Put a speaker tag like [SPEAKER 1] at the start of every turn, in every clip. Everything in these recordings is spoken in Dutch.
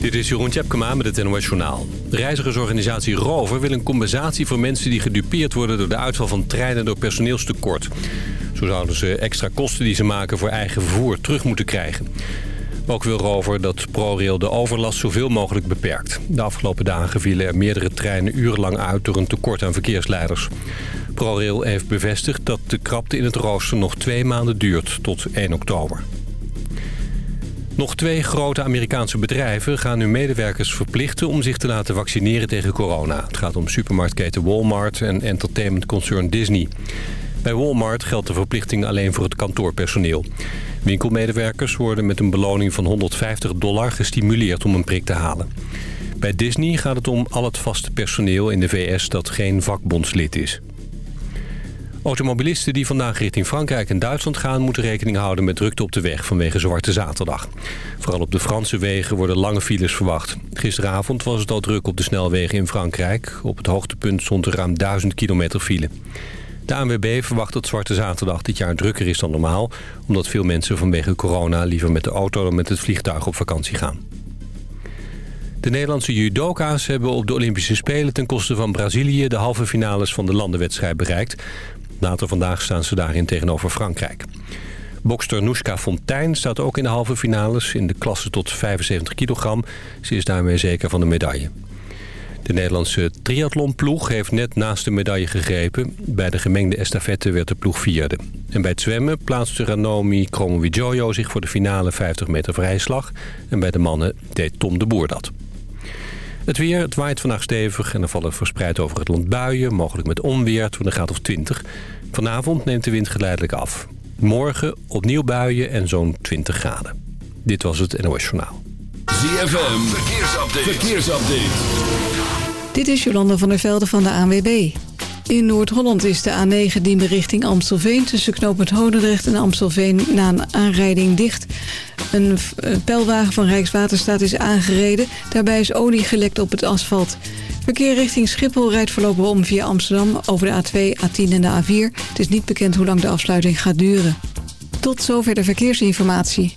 [SPEAKER 1] Dit is Jeroen Tjepkema met het NOS Journaal. Reizigersorganisatie Rover wil een compensatie voor mensen die gedupeerd worden... door de uitval van treinen door personeelstekort. Zo zouden ze extra kosten die ze maken voor eigen vervoer terug moeten krijgen. Ook wil Rover dat ProRail de overlast zoveel mogelijk beperkt. De afgelopen dagen vielen er meerdere treinen urenlang uit door een tekort aan verkeersleiders. ProRail heeft bevestigd dat de krapte in het rooster nog twee maanden duurt tot 1 oktober. Nog twee grote Amerikaanse bedrijven gaan hun medewerkers verplichten om zich te laten vaccineren tegen corona. Het gaat om supermarktketen Walmart en entertainmentconcern Disney. Bij Walmart geldt de verplichting alleen voor het kantoorpersoneel. Winkelmedewerkers worden met een beloning van 150 dollar gestimuleerd om een prik te halen. Bij Disney gaat het om al het vaste personeel in de VS dat geen vakbondslid is. Automobilisten die vandaag richting Frankrijk en Duitsland gaan... moeten rekening houden met drukte op de weg vanwege Zwarte Zaterdag. Vooral op de Franse wegen worden lange files verwacht. Gisteravond was het al druk op de snelwegen in Frankrijk. Op het hoogtepunt stond er ruim 1000 kilometer file. De ANWB verwacht dat Zwarte Zaterdag dit jaar drukker is dan normaal... omdat veel mensen vanwege corona liever met de auto dan met het vliegtuig op vakantie gaan. De Nederlandse judoka's hebben op de Olympische Spelen ten koste van Brazilië... de halve finales van de landenwedstrijd bereikt. Later vandaag staan ze daarin tegenover Frankrijk. Bokster Noeska Fontijn staat ook in de halve finales in de klasse tot 75 kilogram. Ze is daarmee zeker van de medaille. De Nederlandse triathlonploeg heeft net naast de medaille gegrepen. Bij de gemengde estafette werd de ploeg vierde. En bij het zwemmen plaatste Ranomi Kromowidjojo zich voor de finale 50 meter vrijslag. En bij de mannen deed Tom de Boer dat. Het weer, het waait vandaag stevig en er vallen verspreid over het land buien. Mogelijk met onweer tot een graad of 20. Vanavond neemt de wind geleidelijk af. Morgen opnieuw buien en zo'n 20 graden. Dit was het NOS Journaal.
[SPEAKER 2] ZFM, verkeersupdate. verkeersupdate.
[SPEAKER 3] Dit is Jolanda van der Velde van de ANWB. In Noord-Holland is de A9 Diemen richting Amstelveen... tussen knooppunt Hodendrecht en Amstelveen na een aanrijding dicht. Een pijlwagen van Rijkswaterstaat is aangereden. Daarbij is olie gelekt op het asfalt. Verkeer richting Schiphol rijdt voorlopig om via Amsterdam... over de A2, A10 en de A4. Het is niet bekend hoe lang de afsluiting gaat duren. Tot zover de verkeersinformatie.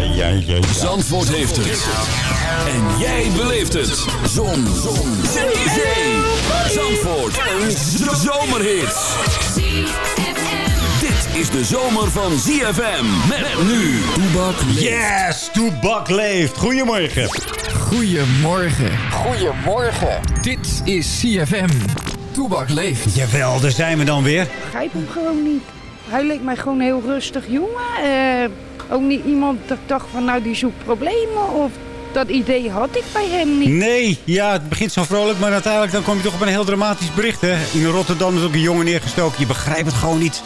[SPEAKER 2] Ja, ja, ja, Zandvoort heeft het. En jij beleeft het. Zon. Zon. Zee. Zee. Zandvoort. Een zomerhit. Dit is de zomer van ZFM. Met nu. Toebak leeft.
[SPEAKER 4] Yes, Toebak leeft. Goedemorgen.
[SPEAKER 5] Goedemorgen. Goedemorgen. Dit is CFM. Toebak leeft.
[SPEAKER 4] Jawel, daar zijn we dan weer.
[SPEAKER 6] begrijp hem gewoon niet. Hij leek mij gewoon heel rustig jongen. Eh, ook niet iemand dat ik dacht van nou die zoekt problemen of dat idee had ik bij hem niet.
[SPEAKER 4] Nee, ja, het begint zo vrolijk, maar uiteindelijk dan kom je toch op een heel dramatisch bericht. Hè? In Rotterdam is ook een jongen neergestoken. Je begrijpt het gewoon niet.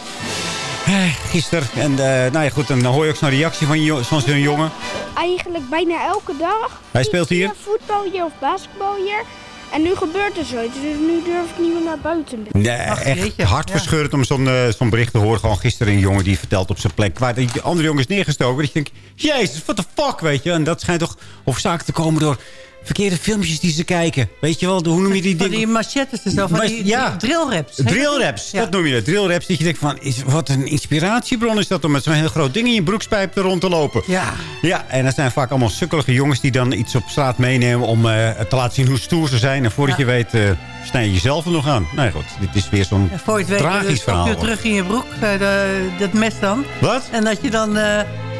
[SPEAKER 4] Eh, Gisteren. En eh, nou ja, goed, dan hoor je ook zo'n reactie van, van zo'n jongen.
[SPEAKER 7] eigenlijk bijna elke dag.
[SPEAKER 4] Hij speelt hier?
[SPEAKER 7] Voetbal hier of basketbal hier. En nu gebeurt er zoiets, dus nu durf ik niet meer naar buiten.
[SPEAKER 4] Nee, echt hartverscheurend om zo'n eh, zo'n bericht te horen. Gewoon gisteren een jongen die vertelt op zijn plek... waar die andere jongen is neergestoken. Dat je denkt, jezus, what the fuck, weet je. En dat schijnt toch hoofdzakelijk te komen door verkeerde filmpjes die ze kijken. Weet je wel, hoe noem je die
[SPEAKER 8] Van
[SPEAKER 4] dingen?
[SPEAKER 8] die machettes en zo, van die,
[SPEAKER 4] ja.
[SPEAKER 8] drillraps.
[SPEAKER 4] Drillraps,
[SPEAKER 8] Ja.
[SPEAKER 4] dat noem je het. Drillraps, dat je denkt van, is, wat een inspiratiebron is dat om met zo'n heel groot ding in je broekspijp er rond te lopen.
[SPEAKER 8] Ja.
[SPEAKER 4] Ja, en dat zijn vaak allemaal sukkelige jongens die dan iets op straat meenemen om eh, te laten zien hoe stoer ze zijn. En voordat
[SPEAKER 8] Ja.
[SPEAKER 4] je weet, eh snij je jezelf er nog aan. Nee, goed, dit is weer zo'n
[SPEAKER 8] voor weet,
[SPEAKER 4] tragisch
[SPEAKER 8] dan
[SPEAKER 4] verhaal.
[SPEAKER 8] stop je terug in je broek, eh, de- dat mes dan.
[SPEAKER 4] Wat?
[SPEAKER 8] En dat je dan eh,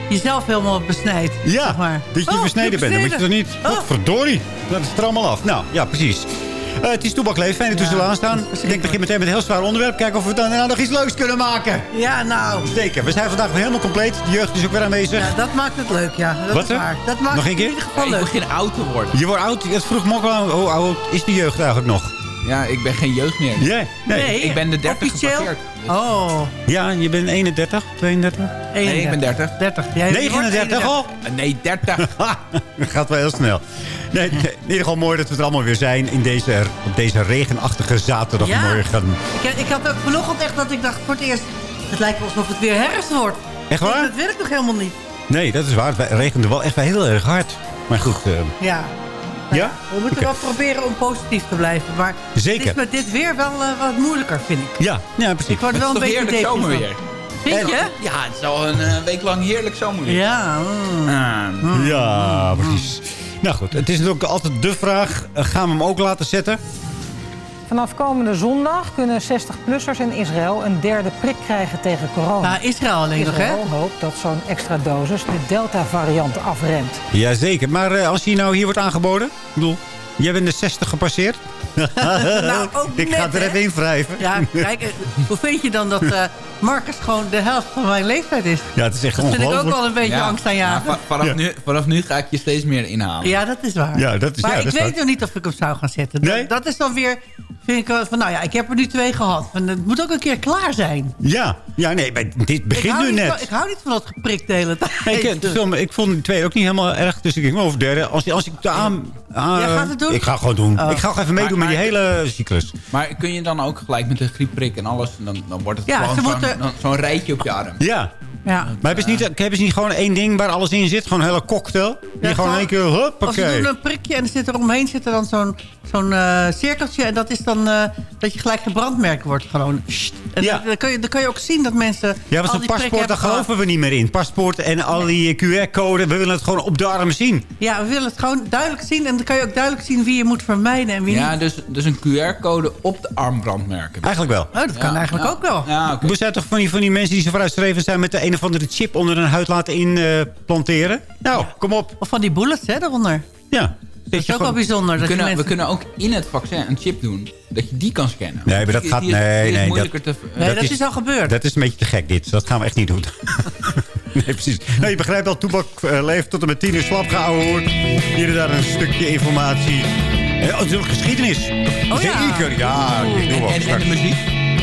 [SPEAKER 8] jezelf helemaal besnijdt.
[SPEAKER 4] Ja,
[SPEAKER 8] zeg maar.
[SPEAKER 4] dat je
[SPEAKER 8] Oh,
[SPEAKER 4] besneden bent. Dan moet je toch niet...
[SPEAKER 8] Oh.
[SPEAKER 4] Verdorie, dat is er allemaal af. Nou, ja, precies. Eh, het is Toebakleef. Fijn dat u
[SPEAKER 8] Ja,
[SPEAKER 4] zo aanstaan. Ik denk, begin meteen met een heel zwaar onderwerp. Kijken of we dan nou nog iets leuks kunnen maken.
[SPEAKER 8] Ja, nou.
[SPEAKER 4] Zeker. We zijn vandaag weer helemaal compleet. De jeugd is ook weer aanwezig.
[SPEAKER 8] Ja, dat maakt het leuk, ja. Dat
[SPEAKER 4] Wat,
[SPEAKER 8] is waar. Dat maakt
[SPEAKER 4] Nog een
[SPEAKER 8] het
[SPEAKER 4] keer?
[SPEAKER 8] in ieder geval leuk.
[SPEAKER 5] begin oud te worden.
[SPEAKER 4] Je wordt oud. Het vroeg me ook al aan, hoe oud is de jeugd eigenlijk nog?
[SPEAKER 9] Ja, ik ben geen jeugd meer.
[SPEAKER 4] Ja, nee.
[SPEAKER 8] Nee,
[SPEAKER 9] Ik ben de 30
[SPEAKER 8] officieel.
[SPEAKER 9] gepasseerd. Dus-
[SPEAKER 8] Oh,
[SPEAKER 4] Ja, je bent 31, 32?
[SPEAKER 8] 31.
[SPEAKER 9] Nee, ik ben 30.
[SPEAKER 8] 30. Jij wordt
[SPEAKER 4] 39 al?
[SPEAKER 9] Nee, 30.
[SPEAKER 4] Dat gaat wel heel snel. Nee, in ieder geval mooi dat we er allemaal weer zijn in deze, op deze regenachtige zaterdagmorgen.
[SPEAKER 8] Ik, ik had ook vanochtend echt dat ik dacht voor het eerst... Het lijkt alsof het weer herfst wordt.
[SPEAKER 4] Echt waar?
[SPEAKER 8] Dat wil ik nog helemaal niet.
[SPEAKER 4] Nee, dat is waar. Het regende wel echt wel heel erg hard. Maar goed, eh,
[SPEAKER 8] Ja.
[SPEAKER 4] Ja?
[SPEAKER 8] We moeten wel proberen om positief te blijven. Maar
[SPEAKER 4] Zeker.
[SPEAKER 8] het is met dit weer wel eh, wat moeilijker, vind ik.
[SPEAKER 4] Ja, ja precies.
[SPEAKER 8] Ik word
[SPEAKER 9] Het
[SPEAKER 8] wel
[SPEAKER 9] is
[SPEAKER 8] een
[SPEAKER 9] toch
[SPEAKER 8] beetje
[SPEAKER 9] heerlijk
[SPEAKER 8] depressief
[SPEAKER 9] zomerweer.
[SPEAKER 8] Vind je?
[SPEAKER 9] Ja, het is al een eh, week lang heerlijk zomerweer.
[SPEAKER 8] Ja. mm.
[SPEAKER 9] Ah.
[SPEAKER 4] Ja, precies. Nou goed, het is natuurlijk altijd de vraag. eh, Gaan we hem ook laten zetten?
[SPEAKER 10] Vanaf komende zondag kunnen 60-plussers in Israël een derde prik krijgen tegen corona.
[SPEAKER 8] Nou, Israël alleen nog, hè?
[SPEAKER 10] Israël hoopt dat zo'n extra dosis de Delta-variant afremt.
[SPEAKER 4] Jazeker. Maar eh, als hij nou hier wordt aangeboden? Ik bedoel, jij bent de 60 gepasseerd.
[SPEAKER 8] Nou, ook
[SPEAKER 4] Ik ga er
[SPEAKER 8] hè?
[SPEAKER 4] even in wrijven.
[SPEAKER 8] Ja, kijk, eh, hoe vind je dan dat eh, Marcus gewoon de helft van mijn leeftijd is?
[SPEAKER 4] Ja, het is echt
[SPEAKER 8] Dat vind ik ook wel een beetje
[SPEAKER 9] Ja,
[SPEAKER 8] angst aan
[SPEAKER 9] maar va- vanaf,
[SPEAKER 4] Ja.
[SPEAKER 9] nu, vanaf nu ga ik je steeds meer inhalen.
[SPEAKER 8] Ja, dat is waar.
[SPEAKER 4] Ja, dat is-
[SPEAKER 8] maar
[SPEAKER 4] ja,
[SPEAKER 8] ik
[SPEAKER 4] dat is
[SPEAKER 8] weet
[SPEAKER 4] waar.
[SPEAKER 8] nog niet of ik hem zou gaan zetten. Dat-
[SPEAKER 4] Nee?
[SPEAKER 8] Dat, is dan weer, vind ik wel van, nou ja, ik heb er nu twee gehad. Van, het moet ook een keer klaar zijn.
[SPEAKER 4] Ja, ja nee, maar dit begint nu
[SPEAKER 8] van,
[SPEAKER 4] net.
[SPEAKER 8] ik hou niet van dat geprikt de hele tijd.
[SPEAKER 4] Nee, ik, de film, ik vond die tweede ook niet helemaal erg. Dus ik denk, over derde. Als, als ik de aan...
[SPEAKER 8] Jij gaat het doen?
[SPEAKER 4] Ik ga gewoon doen.
[SPEAKER 8] Oh.
[SPEAKER 4] Ik ga gewoon even meedoen
[SPEAKER 9] Maar-
[SPEAKER 4] met die hele cyclus.
[SPEAKER 9] Maar kun je dan ook gelijk met een griepprik en alles... dan, dan wordt het
[SPEAKER 8] Ja,
[SPEAKER 9] gewoon
[SPEAKER 8] ze moeten-
[SPEAKER 9] zo'n rijtje op je arm.
[SPEAKER 4] Ja.
[SPEAKER 8] Ja.
[SPEAKER 4] Maar hebben ze, niet, hebben ze niet gewoon één ding waar alles in zit? Gewoon een hele cocktail? Die
[SPEAKER 8] Ja,
[SPEAKER 4] gewoon in één keer,
[SPEAKER 8] Of ze doen een prikje en er zit er omheen zit er dan zo'n zo'n eh, cirkeltje. En dat is dan eh, dat je gelijk gebrandmerkt wordt. Gewoon. En
[SPEAKER 4] Ja.
[SPEAKER 8] dan, dan, kun je, dan kun je ook zien dat mensen
[SPEAKER 4] Ja, maar zo'n paspoort, daar
[SPEAKER 8] gehad.
[SPEAKER 4] geloven we niet meer in. Paspoort en al die QR-code, we willen het gewoon op de arm zien.
[SPEAKER 8] Ja, we willen het gewoon duidelijk zien. En dan kan je ook duidelijk zien wie je moet vermijden en wie
[SPEAKER 9] Ja,
[SPEAKER 8] niet.
[SPEAKER 9] dus, dus een QR-code op de arm brandmerken.
[SPEAKER 4] Eigenlijk wel.
[SPEAKER 8] Oh, dat kan eigenlijk
[SPEAKER 9] ja.
[SPEAKER 8] ook wel.
[SPEAKER 9] Ja, oké.
[SPEAKER 4] We zijn toch van die, van die mensen die zo vooruitstrevend zijn... met de een of andere chip onder hun huid laten implanteren? nou, kom op.
[SPEAKER 8] Of van die bullets, hè, daaronder.
[SPEAKER 4] Ja.
[SPEAKER 8] Dat is ook wel bijzonder.
[SPEAKER 9] We
[SPEAKER 8] Dat
[SPEAKER 9] kunnen, we kunnen ook in het vaccin een chip doen. Dat je die kan scannen.
[SPEAKER 4] Nee, maar dat gaat...
[SPEAKER 9] die is-
[SPEAKER 4] Nee,
[SPEAKER 9] die is
[SPEAKER 4] nee.
[SPEAKER 9] moeilijker
[SPEAKER 4] dat,
[SPEAKER 9] te...
[SPEAKER 8] Nee, dat, is, al gebeurd.
[SPEAKER 4] Dat is een beetje te gek, dit. Dat gaan we echt niet doen. nee, precies. Nou, je begrijpt al, Toebak eh, leeft tot en met tien uur slap gehouden hoor. Hier en daar een stukje informatie. En oh, natuurlijk geschiedenis.
[SPEAKER 8] Oh, ja.
[SPEAKER 4] Zeker, ja. Ik doe
[SPEAKER 9] En,
[SPEAKER 4] wel
[SPEAKER 9] en, en de muziek?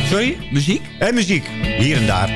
[SPEAKER 4] Sorry?
[SPEAKER 9] Muziek?
[SPEAKER 4] En muziek. Hier en daar.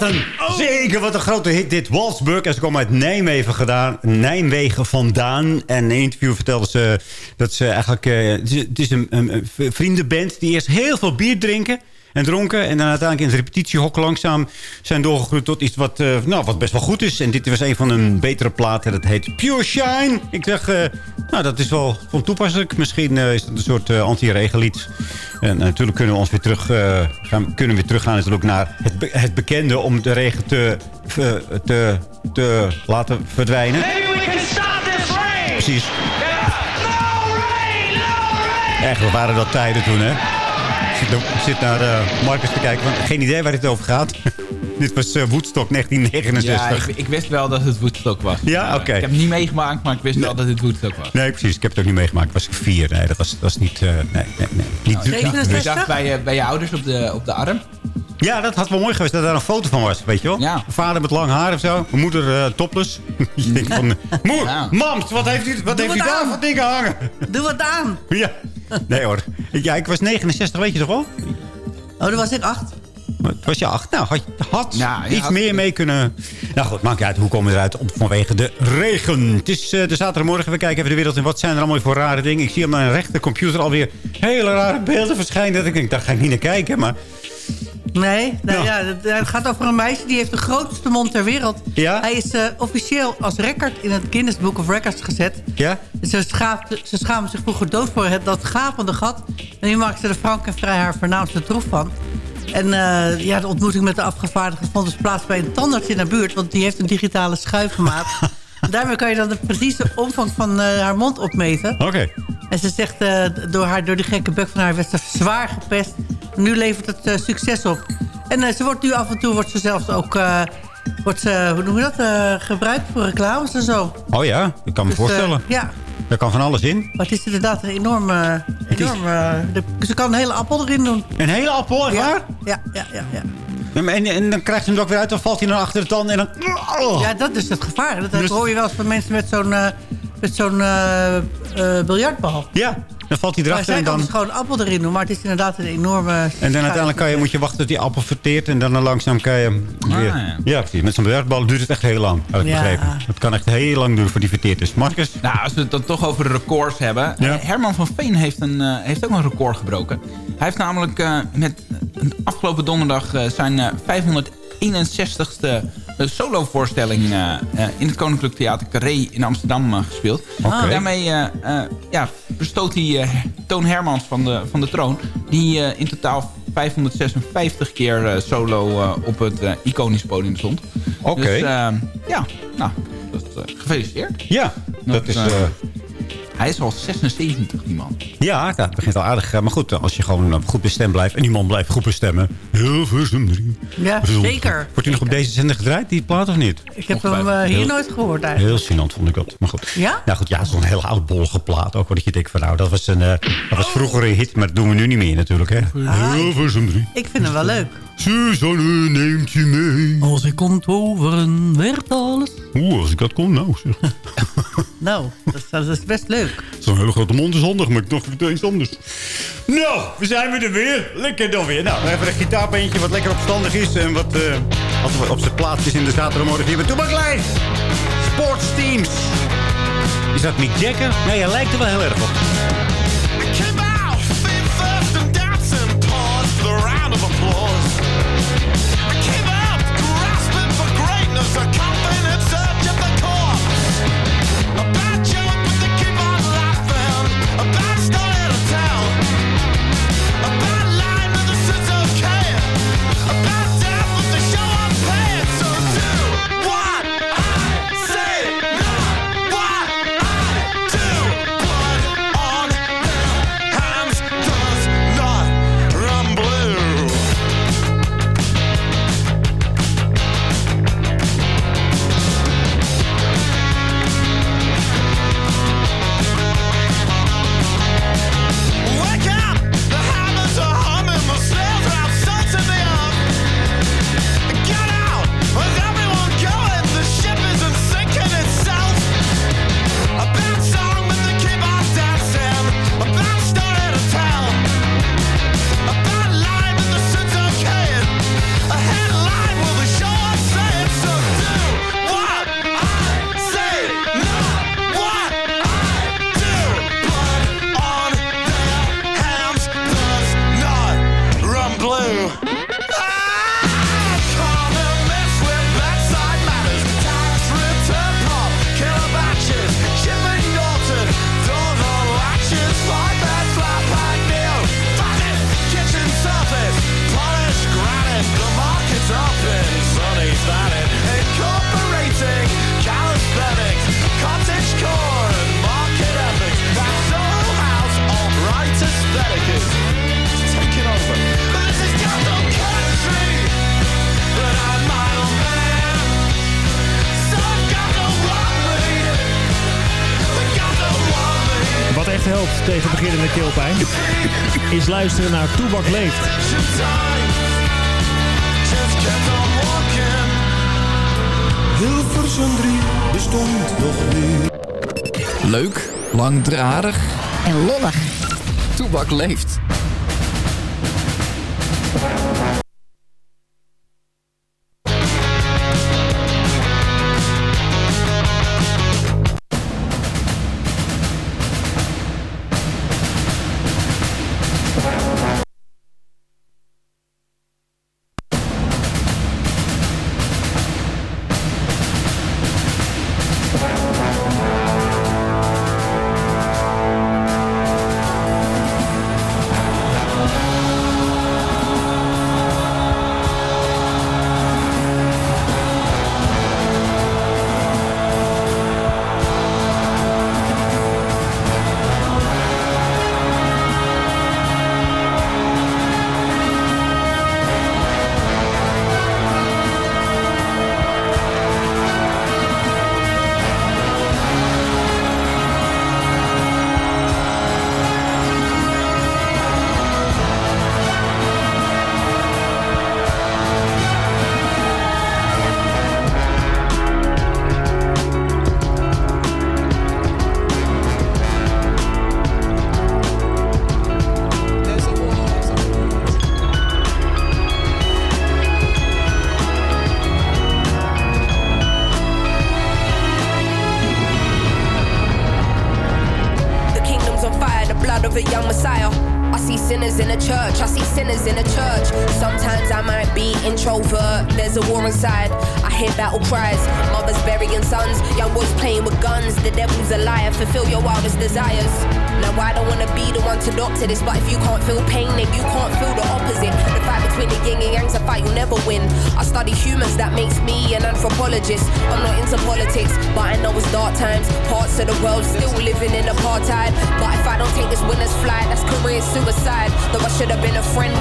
[SPEAKER 4] Wat een, zeker wat een grote hit dit. Walsburg, en ze komen uit Nijmegen, gedaan, Nijmegen vandaan. En in een interview vertelde ze dat ze eigenlijk... eh, het is een, een, een vriendenband die eerst heel veel bier drinken en dronken. En dan uiteindelijk in het repetitiehok langzaam zijn doorgegroeid tot iets wat, eh, nou, wat best wel goed is. En dit was een van hun betere platen. Dat heet Pure Shine. Ik zeg, eh, nou dat is wel van toepasselijk. Misschien eh, is het een soort anti-regenlied. En natuurlijk kunnen we ons weer terug, gaan, kunnen we weer teruggaan natuurlijk naar het, be- het bekende om de regen te, te, te laten verdwijnen. Precies. Echt, wat waren dat tijden toen, hè? Ik zit, naar eh, Marcus te kijken, want geen idee waar dit over gaat. Dit was eh, Woodstock
[SPEAKER 9] Ja,
[SPEAKER 4] 1969.
[SPEAKER 9] ik, ik wist wel dat het Woodstock was.
[SPEAKER 4] Ja, oké.
[SPEAKER 9] Ik heb het niet meegemaakt, maar ik wist wel dat het Woodstock was.
[SPEAKER 4] Nee, precies. Ik heb het ook niet meegemaakt. Was ik vier. Nee, dat was, dat was niet... eh, nee, nee, nee. Niet,
[SPEAKER 9] Nou, ik dacht bij, je- bij je ouders op de, op de arm.
[SPEAKER 4] Ja, dat had wel mooi geweest dat daar een foto van was, weet je wel?
[SPEAKER 9] Ja.
[SPEAKER 4] Mijn vader met lang haar of zo. Mijn moeder eh, topless. je denkt van... Moer,
[SPEAKER 9] Ja.
[SPEAKER 4] mams, wat heeft u, wat heeft u daar voor dingen hangen?
[SPEAKER 8] Doe wat aan.
[SPEAKER 4] Ja. Nee hoor. Ja, ik was 69, weet je toch wel?
[SPEAKER 8] Oh, dat was ik acht.
[SPEAKER 4] Maar Het was je acht. Nou, had, had
[SPEAKER 9] Ja, je
[SPEAKER 4] iets
[SPEAKER 9] had-
[SPEAKER 4] meer mee kunnen... Nou goed, maakt niet uit. Hoe komen we eruit? Op, vanwege de regen. Het is eh, de zaterdagmorgen. We kijken even de wereld in. Wat zijn er allemaal voor rare dingen? Ik zie op mijn rechtercomputer alweer hele rare beelden verschijnen. Dat ik denk, daar ga ik niet naar kijken. Maar
[SPEAKER 8] Nee, nee
[SPEAKER 4] Ja.
[SPEAKER 8] ja. het, gaat over een meisje die heeft de grootste mond ter wereld.
[SPEAKER 4] Ja?
[SPEAKER 8] Hij is eh, officieel als record in het Guinness Book of Records gezet.
[SPEAKER 4] ja?
[SPEAKER 8] Ze, schaamt, ze schaamde zich vroeger dood voor het, dat gapende gat. En nu maakt ze er frank en vrij haar voornaamste troef van. En eh, ja, de ontmoeting met de afgevaardigde vond dus plaats bij een tandarts in de buurt. Want die heeft een digitale schuifmaat. En Daarmee kan je dan de precieze omvang van eh, haar mond opmeten.
[SPEAKER 4] Oké.
[SPEAKER 8] En ze zegt, eh, door, haar, door die gekke bek van haar werd ze zwaar gepest. Nu levert het eh, succes op. En eh, ze wordt nu af en toe, wordt ze zelfs ook, wordt ze, hoe noem je dat, gebruikt voor reclames en zo.
[SPEAKER 4] Oh ja, ik kan me
[SPEAKER 8] Dus,
[SPEAKER 4] voorstellen.
[SPEAKER 8] ja,
[SPEAKER 4] Daar kan van alles in.
[SPEAKER 8] maar het is inderdaad een enorm... eh,
[SPEAKER 4] is-
[SPEAKER 8] ze kan een hele appel erin doen.
[SPEAKER 4] Een hele appel, echt waar?
[SPEAKER 8] Ja, ja, ja, ja.
[SPEAKER 4] En, en dan krijgt hij hem er ook weer uit. Dan valt hij naar achter de tanden. En dan... Oh.
[SPEAKER 8] Ja, dat is het gevaar. Dat
[SPEAKER 4] Dus-
[SPEAKER 8] hoor je wel eens van mensen met zo'n met zo'n eh, biljartbal.
[SPEAKER 4] Ja, dan valt hij
[SPEAKER 8] Maar
[SPEAKER 4] erachter.
[SPEAKER 8] zij
[SPEAKER 4] En
[SPEAKER 8] kan
[SPEAKER 4] dan,
[SPEAKER 8] gewoon een appel erin doen. Maar het is inderdaad een enorme...
[SPEAKER 4] en dan uiteindelijk kan je, moet je wachten tot die appel verteert. En dan langzaam kan je hem weer...
[SPEAKER 9] ja.
[SPEAKER 4] ja. precies. Met zo'n biljartbal duurt het echt heel lang. Heb ik
[SPEAKER 8] Ja.
[SPEAKER 4] begrepen. Het kan echt heel lang duren voor die verteerd is. Marcus?
[SPEAKER 9] Nou, als we het dan toch over records hebben.
[SPEAKER 4] Ja.
[SPEAKER 9] eh, Herman van Veen heeft, een, eh, heeft ook een record gebroken. Hij heeft namelijk eh, met afgelopen donderdag zijn eh, 561ste eh, solovoorstelling eh, eh, in het Koninklijk Theater Carré in Amsterdam eh, gespeeld.
[SPEAKER 4] Oké.
[SPEAKER 9] Daarmee eh, eh, ja, bestoot hij eh, Toon Hermans van de, van de troon. Die eh, in totaal 556 keer eh, solo eh, op het eh, iconisch podium stond.
[SPEAKER 4] Oké.
[SPEAKER 9] Dus eh, ja, nou, dat, eh, gefeliciteerd.
[SPEAKER 4] Ja, dat is...
[SPEAKER 9] hij is al 76, die man.
[SPEAKER 4] ja, dat begint al aardig. eh, Maar goed, als je gewoon eh, goed bestemd blijft... en die man blijft goed bestemmen... Heel.
[SPEAKER 8] Ja, zeker.
[SPEAKER 4] Wordt hij nog op deze zender gedraaid, die plaat, of niet?
[SPEAKER 8] Ik heb hem eh, hier
[SPEAKER 4] Heel-
[SPEAKER 8] nooit gehoord eigenlijk.
[SPEAKER 4] Heel gênant vond ik dat. Maar goed.
[SPEAKER 8] Ja?
[SPEAKER 4] Nou goed, ja, zo'n hele oudbollige plaat ook. Dat je denkt van nou, dat was, een, eh, dat was vroeger een hit. Maar dat doen we nu niet meer natuurlijk, hè. Heel drie.
[SPEAKER 8] Ik vind hem wel leuk.
[SPEAKER 4] Suzanne neemt je mee.
[SPEAKER 8] Als ik komt overen, werd alles.
[SPEAKER 4] Oeh, als ik dat kon, nou zeg.
[SPEAKER 8] Nou, dat is, dat is best leuk.
[SPEAKER 4] Zo'n hele grote mond is handig, maar ik dacht even iets anders. Nou, we zijn weer er weer. Lekker dan weer. Nou, even een gitaarbeentje wat lekker opstandig is. En wat, eh, wat op zijn plaats is in de zaterdagmorgen hier bij Toebak Live. Sportsteams. Is dat Mick Jagger? Nee, hij lijkt er wel heel erg op.
[SPEAKER 11] luisteren naar Toebak Leeft.
[SPEAKER 12] Hilversum 3 bestond nog niet.
[SPEAKER 5] Leuk, langdradig
[SPEAKER 13] en lollig.
[SPEAKER 5] Toebak Leeft.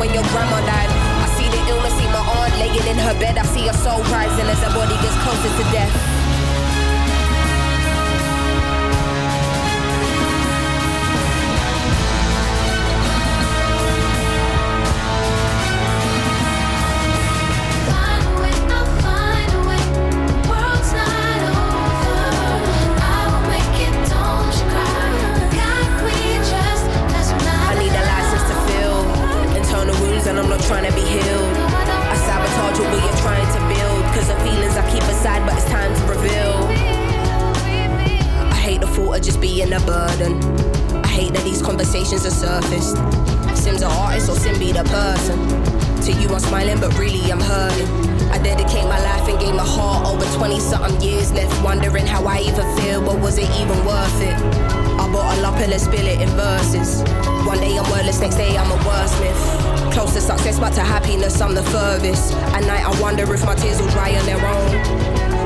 [SPEAKER 5] when your grandma died. I see the illness, see my aunt laying in her bed. I see her soul rising as her body gets closer to death. I'm not trying to be healed. I sabotage what we're trying to build. Cause the feelings I keep aside, but it's time to reveal. I hate the thought of just being a burden. I hate that these conversations are surfaced. Sim's an artist or Sim be the person. To you, I'm smiling, but really I'm hurting. I dedicate my life and gave my heart over 20 something years. Left wondering how I even feel, but was it even worth it? I bought a lot, let's spill it in verses. One day I'm worthless, next day I'm a wordsmith. Close to success, but to happiness, I'm the furthest. At night, I wonder if my tears will dry on their own.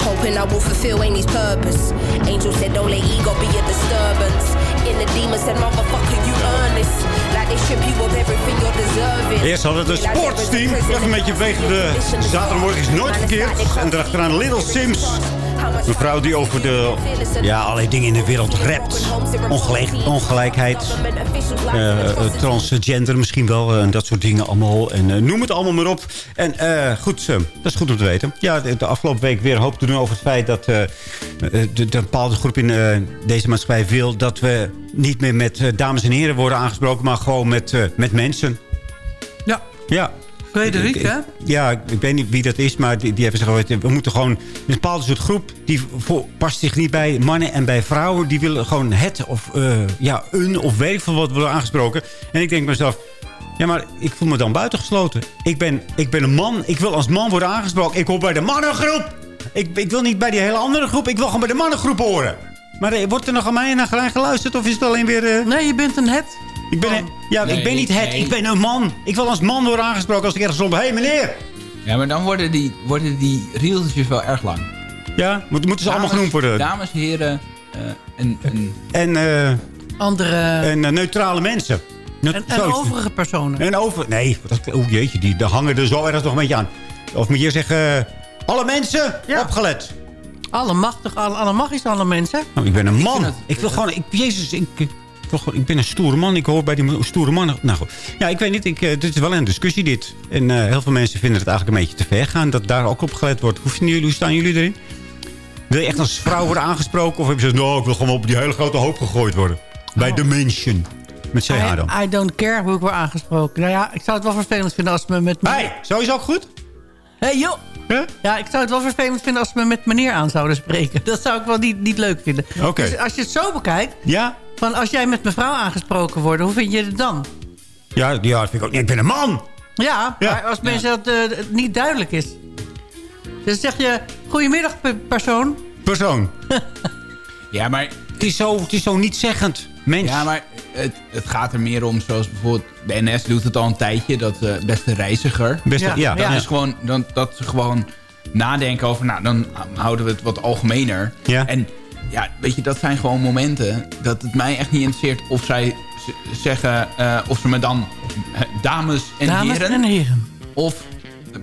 [SPEAKER 5] Hoping I will fulfill Amy's purpose. Angel said, Don't let ego be a disturbance. In the demon said, Motherfucker, you earn this. Like they ship you of everything you're deserving. Eerst had het
[SPEAKER 4] een sportsteam.
[SPEAKER 5] Even een beetje wegen de zaterdagmorgen is nooit verkeerd. En daarachteraan Little Sims. Mevrouw
[SPEAKER 4] die over de, ja, allerlei dingen in de wereld rept. Ongelijk, ongelijkheid, eh, eh, transgender misschien wel. Eh, en dat soort dingen allemaal. En noem het allemaal maar op. En goed, dat is goed om te weten. Ja, de, afgelopen week weer hoop te doen over het feit dat de, de, bepaalde groep in deze maatschappij wil... dat we niet meer met dames en heren worden aangesproken, maar gewoon met, met mensen.
[SPEAKER 8] Ja.
[SPEAKER 4] Ja,
[SPEAKER 8] Frederik, hè?
[SPEAKER 4] Ja, ik weet niet wie dat is, maar die, die hebben gezegd... we moeten gewoon een bepaalde soort groep... die past zich niet bij mannen en bij vrouwen. Die willen gewoon het of eh, ja, een of weet van wat worden aangesproken. En ik denk mezelf... Ja, maar ik voel me dan buitengesloten. Ik ben, ik ben een man. Ik wil als man worden aangesproken. Ik hoor bij de mannengroep. Ik, ik wil niet bij die hele andere groep. Ik wil gewoon bij de mannengroep horen. Maar eh, wordt er nog aan mij en aan geluisterd? Of is het alleen weer... Eh?
[SPEAKER 8] Nee, je bent een het.
[SPEAKER 4] Ik ben, een- ja,
[SPEAKER 9] Nee,
[SPEAKER 4] ik ben niet het.
[SPEAKER 9] nee.
[SPEAKER 4] Ik ben een man. Ik wil als man worden aangesproken als ik ergens rond... Hé, hey, meneer.
[SPEAKER 9] Ja, maar dan worden die, worden die reeltjes wel erg lang.
[SPEAKER 4] Ja, moeten, moeten ze allemaal genoemd worden.
[SPEAKER 9] Dames, heren eh, en... en
[SPEAKER 4] En, eh,
[SPEAKER 8] Andere...
[SPEAKER 4] en eh, neutrale mensen.
[SPEAKER 8] En, en overige personen.
[SPEAKER 4] En over... Nee, dat, oh jeetje, die, daar hangen er zo ergens nog een beetje aan. Of moet je zeggen... eh, alle mensen, opgelet.
[SPEAKER 8] Alle machtig, alle, alle magisch, alle mensen.
[SPEAKER 4] Nou, ik ben een man. Ik, wil gewoon... Ik, Jezus, ik, ik, ben een stoere man. Ik hoor bij die stoere mannen. Nou goed. Ja, ik weet niet. Ik, eh, dit is wel een discussie dit. En eh, heel veel mensen vinden het eigenlijk een beetje te ver gaan. Dat daar ook op gelet wordt. Hoe, vinden jullie, hoe staan jullie erin? Wil je echt als vrouw worden aangesproken? Of heb je gezegd, nou, ik wil gewoon op die hele grote hoop gegooid worden? Bij de mensen. Met CH dan.
[SPEAKER 8] I, I don't care hoe ik word aangesproken. Nou ja, ik zou het wel vervelend vinden als me met...
[SPEAKER 4] Hey, sowieso ook goed?
[SPEAKER 8] Hé, hey, joh!
[SPEAKER 4] Huh?
[SPEAKER 8] Ja, ik zou het wel vervelend vinden als ze me met meneer aan zouden spreken. Dat zou ik wel niet, niet leuk vinden.
[SPEAKER 4] Oké.
[SPEAKER 8] Dus als je het zo bekijkt,
[SPEAKER 4] Ja?
[SPEAKER 8] van als jij met mevrouw aangesproken wordt, hoe vind je het dan?
[SPEAKER 4] Ja, ja, dat vind ik ook niet. Ik ben een man.
[SPEAKER 8] Ja,
[SPEAKER 4] Ja.
[SPEAKER 8] maar als mensen dat eh, niet duidelijk is. Dus zeg je, goedemiddag pe- persoon.
[SPEAKER 4] Persoon.
[SPEAKER 9] ja, maar...
[SPEAKER 4] Het is zo, het is zo niet-zeggend. Mens.
[SPEAKER 9] Ja, maar het, het gaat er meer om, zoals bijvoorbeeld... De NS doet het al een tijdje, dat eh, beste reiziger.
[SPEAKER 4] Beste, ja,
[SPEAKER 8] Ja,
[SPEAKER 9] Dat,
[SPEAKER 4] ja.
[SPEAKER 9] is gewoon, dan, dat ze gewoon nadenken over... Nou, dan houden we het wat algemener.
[SPEAKER 4] Ja.
[SPEAKER 9] En ja, weet je, dat zijn gewoon momenten... dat het mij echt niet interesseert of zij zeggen... eh, of ze me dan eh, dames en
[SPEAKER 8] Dames
[SPEAKER 9] heren...
[SPEAKER 8] en heren.
[SPEAKER 9] of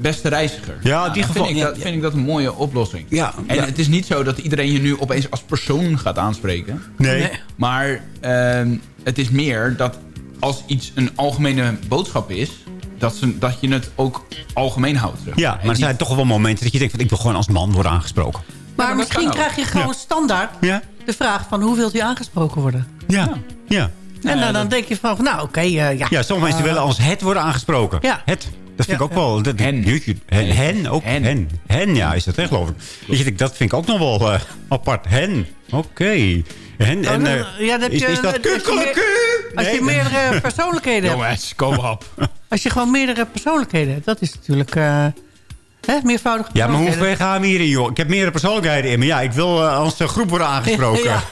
[SPEAKER 9] beste reiziger.
[SPEAKER 4] Ja,
[SPEAKER 9] Nou,
[SPEAKER 4] die
[SPEAKER 9] dan
[SPEAKER 4] geval-
[SPEAKER 9] Vind ik,
[SPEAKER 4] ja,
[SPEAKER 9] dat,
[SPEAKER 4] ja.
[SPEAKER 9] vind ik dat een mooie oplossing.
[SPEAKER 4] Ja,
[SPEAKER 9] en
[SPEAKER 4] ja.
[SPEAKER 9] het is niet zo dat iedereen je nu opeens als persoon gaat aanspreken.
[SPEAKER 4] Nee.
[SPEAKER 8] Nee.
[SPEAKER 9] Maar ehm, het is meer dat als iets een algemene boodschap is... dat, ze, dat je het ook algemeen houdt. zeg
[SPEAKER 4] Ja, maar er zijn toch wel momenten dat je denkt... Van, ik wil gewoon als man worden aangesproken.
[SPEAKER 8] Maar misschien krijg je gewoon
[SPEAKER 4] Ja.
[SPEAKER 8] standaard
[SPEAKER 4] Ja?
[SPEAKER 8] de vraag van hoe wilt u aangesproken worden?
[SPEAKER 4] Ja. Ja.
[SPEAKER 8] en dan, dan denk je van, nou oké, eh, ja.
[SPEAKER 4] Ja, sommige mensen willen als het worden aangesproken.
[SPEAKER 8] Ja.
[SPEAKER 4] Het. Dat vind
[SPEAKER 8] Ja,
[SPEAKER 4] ik ook wel... Dat,
[SPEAKER 9] Hen.
[SPEAKER 4] jeetje, Hen. Hen ook. Hen.
[SPEAKER 9] Hen.
[SPEAKER 4] hen. ja, is dat echt geloof ik. Dat, je denkt, dat vind ik ook nog wel eh, apart. Hen. Oké. Hen. En,
[SPEAKER 8] dan-
[SPEAKER 4] eh,
[SPEAKER 8] ja, dan heb
[SPEAKER 4] is,
[SPEAKER 8] je-
[SPEAKER 4] is dat
[SPEAKER 8] als je meer-
[SPEAKER 4] kukkeleku?
[SPEAKER 8] Als je
[SPEAKER 4] Nee.
[SPEAKER 8] meerdere persoonlijkheden hebt.
[SPEAKER 9] Jongens, kom op.
[SPEAKER 8] Als je gewoon meerdere persoonlijkheden hebt. Dat is natuurlijk eh hè, meervoudige
[SPEAKER 4] Ja, maar hoe ver gaan we hierin, joh? Ik heb meerdere persoonlijkheden in. Maar ja, ik wil eh, als groep worden aangesproken.
[SPEAKER 8] Ja.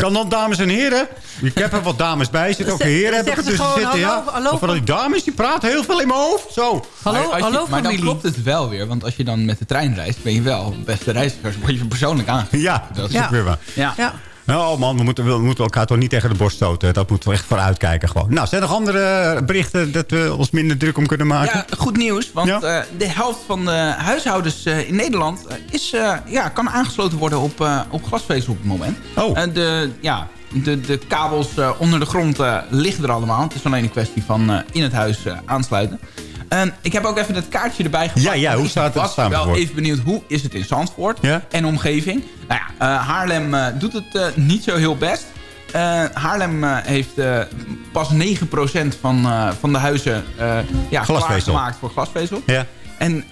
[SPEAKER 4] Kan dan dames en heren? Ik heb er wat dames bij. Zit ook heren heb ik
[SPEAKER 8] zeggen
[SPEAKER 4] er
[SPEAKER 8] ze
[SPEAKER 4] tussen
[SPEAKER 8] gewoon,
[SPEAKER 4] zitten, ja.
[SPEAKER 8] hallo, hallo,
[SPEAKER 4] Of van die dames, die praten heel veel in mijn hoofd. Zo.
[SPEAKER 8] Hallo,
[SPEAKER 9] je-
[SPEAKER 8] hallo
[SPEAKER 9] maar dan
[SPEAKER 8] familie.
[SPEAKER 9] klopt het wel weer. Want als je dan met de trein reist, ben je wel beste reizigers. Word je persoonlijk aan.
[SPEAKER 4] Ja, dat is ook weer waar.
[SPEAKER 9] Ja.
[SPEAKER 8] Ja.
[SPEAKER 4] Oh man, we moeten, we moeten elkaar toch niet tegen de borst stoten. Dat moeten we echt vooruit kijken gewoon. Nou, zijn er nog andere berichten dat we ons minder druk om kunnen maken?
[SPEAKER 9] Ja, goed nieuws. Want
[SPEAKER 4] Ja.
[SPEAKER 9] eh, de helft van de huishoudens eh, in Nederland eh, is, ja, kan aangesloten worden op, op glasvezel op het moment.
[SPEAKER 4] Oh.
[SPEAKER 9] En de, ja, de, de kabels onder de grond liggen er allemaal. Het is alleen een kwestie van in het huis aansluiten. En ik heb ook even het kaartje erbij gepakt.
[SPEAKER 4] Ja, ja, hoe
[SPEAKER 9] ik
[SPEAKER 4] staat het
[SPEAKER 9] was
[SPEAKER 4] samen
[SPEAKER 9] wel even benieuwd, hoe is het in Zandvoort
[SPEAKER 4] Ja?
[SPEAKER 9] en omgeving? Nou ja, eh, Haarlem eh, doet het eh, niet zo heel best. Haarlem heeft pas 9% van, van de huizen ja, klaargemaakt voor glasvezel.
[SPEAKER 4] Ja.
[SPEAKER 9] En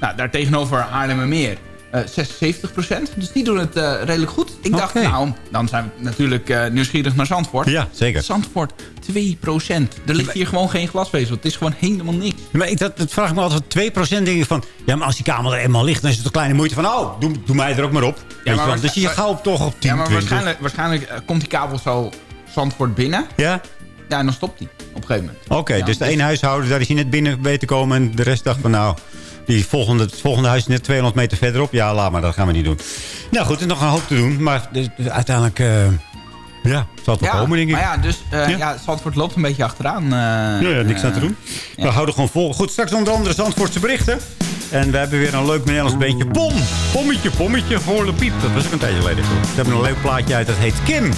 [SPEAKER 9] nou, daar tegenover Haarlemmermeer uh, 76%. Dus die doen het uh, redelijk goed. Ik dacht, nou, dan zijn we natuurlijk uh, nieuwsgierig naar Zandvoort.
[SPEAKER 4] Ja, zeker.
[SPEAKER 9] Zandvoort 2%. Er ligt hier gewoon geen glasvezel. Het is gewoon helemaal niks.
[SPEAKER 4] Maar ik, dat, dat vraag ik me altijd 2% denk ik van... Ja, maar als die kamer er eenmaal ligt, dan is het een kleine moeite van... Oh, doe, doe mij er ook maar op. Weet je wel.
[SPEAKER 9] waarsch-
[SPEAKER 4] Dus je
[SPEAKER 9] maar-
[SPEAKER 4] gauw toch op 10,
[SPEAKER 9] Ja, maar
[SPEAKER 4] 20.
[SPEAKER 9] waarschijnlijk, waarschijnlijk eh, komt die kabel zo Zandvoort binnen.
[SPEAKER 4] Ja?
[SPEAKER 9] Ja, en dan stopt die op een gegeven moment.
[SPEAKER 4] Oké,
[SPEAKER 9] Ja,
[SPEAKER 4] dus de ene huishouden, daar is hij net binnen weten komen... en de rest dacht van nou... Die volgende, het volgende huis is net 200 meter verderop. Ja, laat maar, dat gaan we niet doen. Nou goed, er is nog een hoop te doen. Maar dus, dus uiteindelijk... eh, ja, zal het wel komen, denk ik.
[SPEAKER 9] Maar ja, dus eh,
[SPEAKER 4] Ja.
[SPEAKER 9] ja. Zandvoort loopt een beetje achteraan. eh,
[SPEAKER 4] Ja, ja, niks aan te
[SPEAKER 9] eh,
[SPEAKER 4] doen. We houden gewoon vol. Goed, straks onder andere Zandvoortse berichten. En we hebben weer een leuk Nederlands beentje. Pom! Pommetje, pommetje voor de piep. Dat was ook een tijdje geleden. Ze hebben een leuk plaatje uit. Dat heet Kim.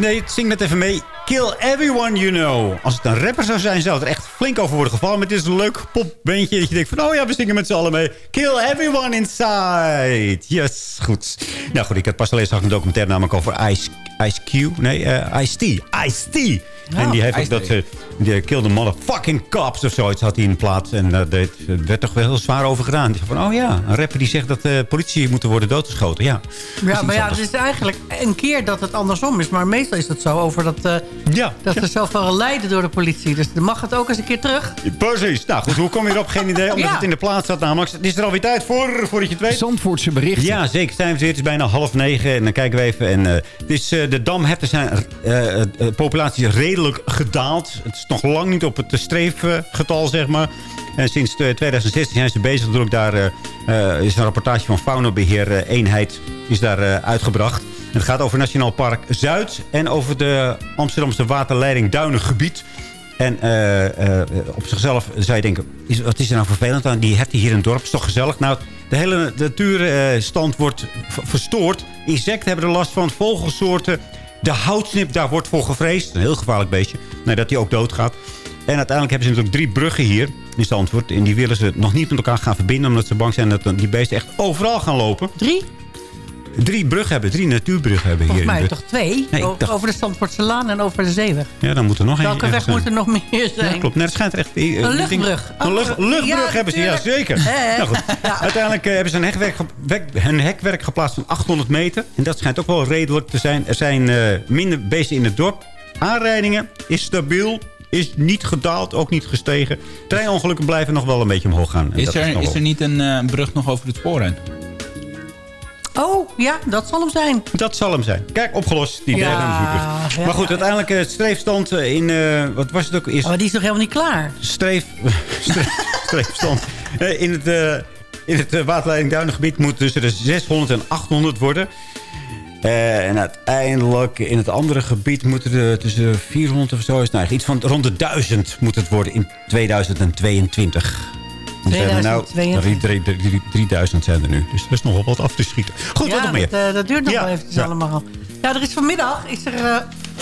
[SPEAKER 4] Nee, zing net even mee. Kill everyone you know. Als het een rapper zou zijn, zou het echt flink over worden gevallen. Maar het is een leuk popbandje dat je denkt van... oh ja, we zingen met z'n allen mee. Kill everyone inside. Yes, goed. Nou goed, ik had pas alleen zag een documentaire namelijk over Ice, Ice Q. Nee, eh, Ice-T. Ice-T. en die heeft ook dat... eh, die kill the motherfucking cops of zoiets had hij in plaats. En daar deed- er werd toch wel heel zwaar over gedaan. Die van, oh ja, een rapper die zegt dat de politie moeten worden doodgeschoten. Ja,
[SPEAKER 8] Ja, maar ja, het is eigenlijk een keer dat het andersom is. Maar meestal is het zo over dat, eh,
[SPEAKER 4] ja,
[SPEAKER 8] dat er zoveel lijden door de politie. Dus dan mag het ook eens een keer terug.
[SPEAKER 4] Precies. Nou goed, hoe kom je erop? Geen idee. Omdat
[SPEAKER 8] Ja.
[SPEAKER 4] het in de plaats zat namelijk. Het is er alweer tijd voor, voordat je het weet.
[SPEAKER 5] Zandvoortse berichten.
[SPEAKER 4] Ja, zeker. Zijn we weer. Het is bijna half negen. En dan kijken we even. En, eh, het is, eh, de damherten zijn de populatie redelijk gedaald. Het is nog lang niet op het streefgetal, zeg maar. En sinds eh, 2016 zijn ze bezig. Er ook daar eh, eh, is een rapportage van Faunabeheer eh, eenheid is daar eh, uitgebracht. En het gaat over Nationaal Park Zuid en over de Amsterdamse waterleiding Duinengebied. En eh, eh, op zichzelf zou je denken, wat is er nou vervelend aan die herten hier in het dorp? is toch gezellig? Nou, de hele natuurstand wordt verstoord. Insecten hebben er last van, vogelsoorten. De houtsnip, daar wordt voor gevreesd. Een heel gevaarlijk beestje. Nee, dat die ook doodgaat. En uiteindelijk hebben ze natuurlijk drie bruggen hier in Zandvoort. En die willen ze nog niet met elkaar gaan verbinden... omdat ze bang zijn dat die beesten echt overal gaan lopen.
[SPEAKER 8] Drie?
[SPEAKER 4] Drie bruggen hebben, drie natuurbruggen hebben hier.
[SPEAKER 8] Volgens mij toch twee?
[SPEAKER 4] Nee, ik
[SPEAKER 8] O-
[SPEAKER 4] dacht-
[SPEAKER 8] Over de Zandvoortse Laan en over de Zeeweg.
[SPEAKER 4] Ja, dan moet er nog één
[SPEAKER 8] Welke weg moet er nog meer zijn?
[SPEAKER 4] Ja, klopt. Nee, het schijnt er echt... eh,
[SPEAKER 8] Een
[SPEAKER 4] ik
[SPEAKER 8] luchtbrug.
[SPEAKER 4] Een lucht,
[SPEAKER 8] Oh,
[SPEAKER 4] luchtbrug
[SPEAKER 8] ja,
[SPEAKER 4] hebben ze, ja, zeker. Nou goed, uiteindelijk eh, hebben ze een hekwerk, een hekwerk geplaatst van 800 meter. En dat schijnt ook wel redelijk te zijn. Er zijn eh, minder beesten in het dorp. Aanrijdingen is stabiel. Is niet gedaald, ook niet gestegen. Treinongelukken blijven nog wel een beetje omhoog gaan. En
[SPEAKER 9] Is er, is er niet een eh, brug nog over het spoor heen?
[SPEAKER 8] Oh, ja, dat zal hem zijn.
[SPEAKER 4] Dat zal hem zijn. Kijk, opgelost. Die
[SPEAKER 8] Ja,
[SPEAKER 4] berghandelsbrug.
[SPEAKER 8] ja,
[SPEAKER 4] maar goed, uiteindelijk eh, streefstand eh, in... eh, wat was het ook? Is
[SPEAKER 8] Oh, maar die is nog helemaal niet klaar.
[SPEAKER 4] streef, streef- streefstand. In het, eh, in het waterleiding Duinengebied moet tussen de 600 en 800 worden. En uiteindelijk in het andere gebied moeten er tussen 400 of zo... Is, nou, iets van rond de 1000 moet het worden in 2022. Dan zijn we nou,
[SPEAKER 8] 2022.
[SPEAKER 4] drie- drie- drie- 3000 zijn er nu. Dus er is nog wel wat af te schieten. Goed, wat nog meer?
[SPEAKER 8] Dat, eh, dat duurt nog
[SPEAKER 4] Ja,
[SPEAKER 8] wel eventjes
[SPEAKER 4] ja.
[SPEAKER 8] allemaal. Ja, er is vanmiddag, is er eh,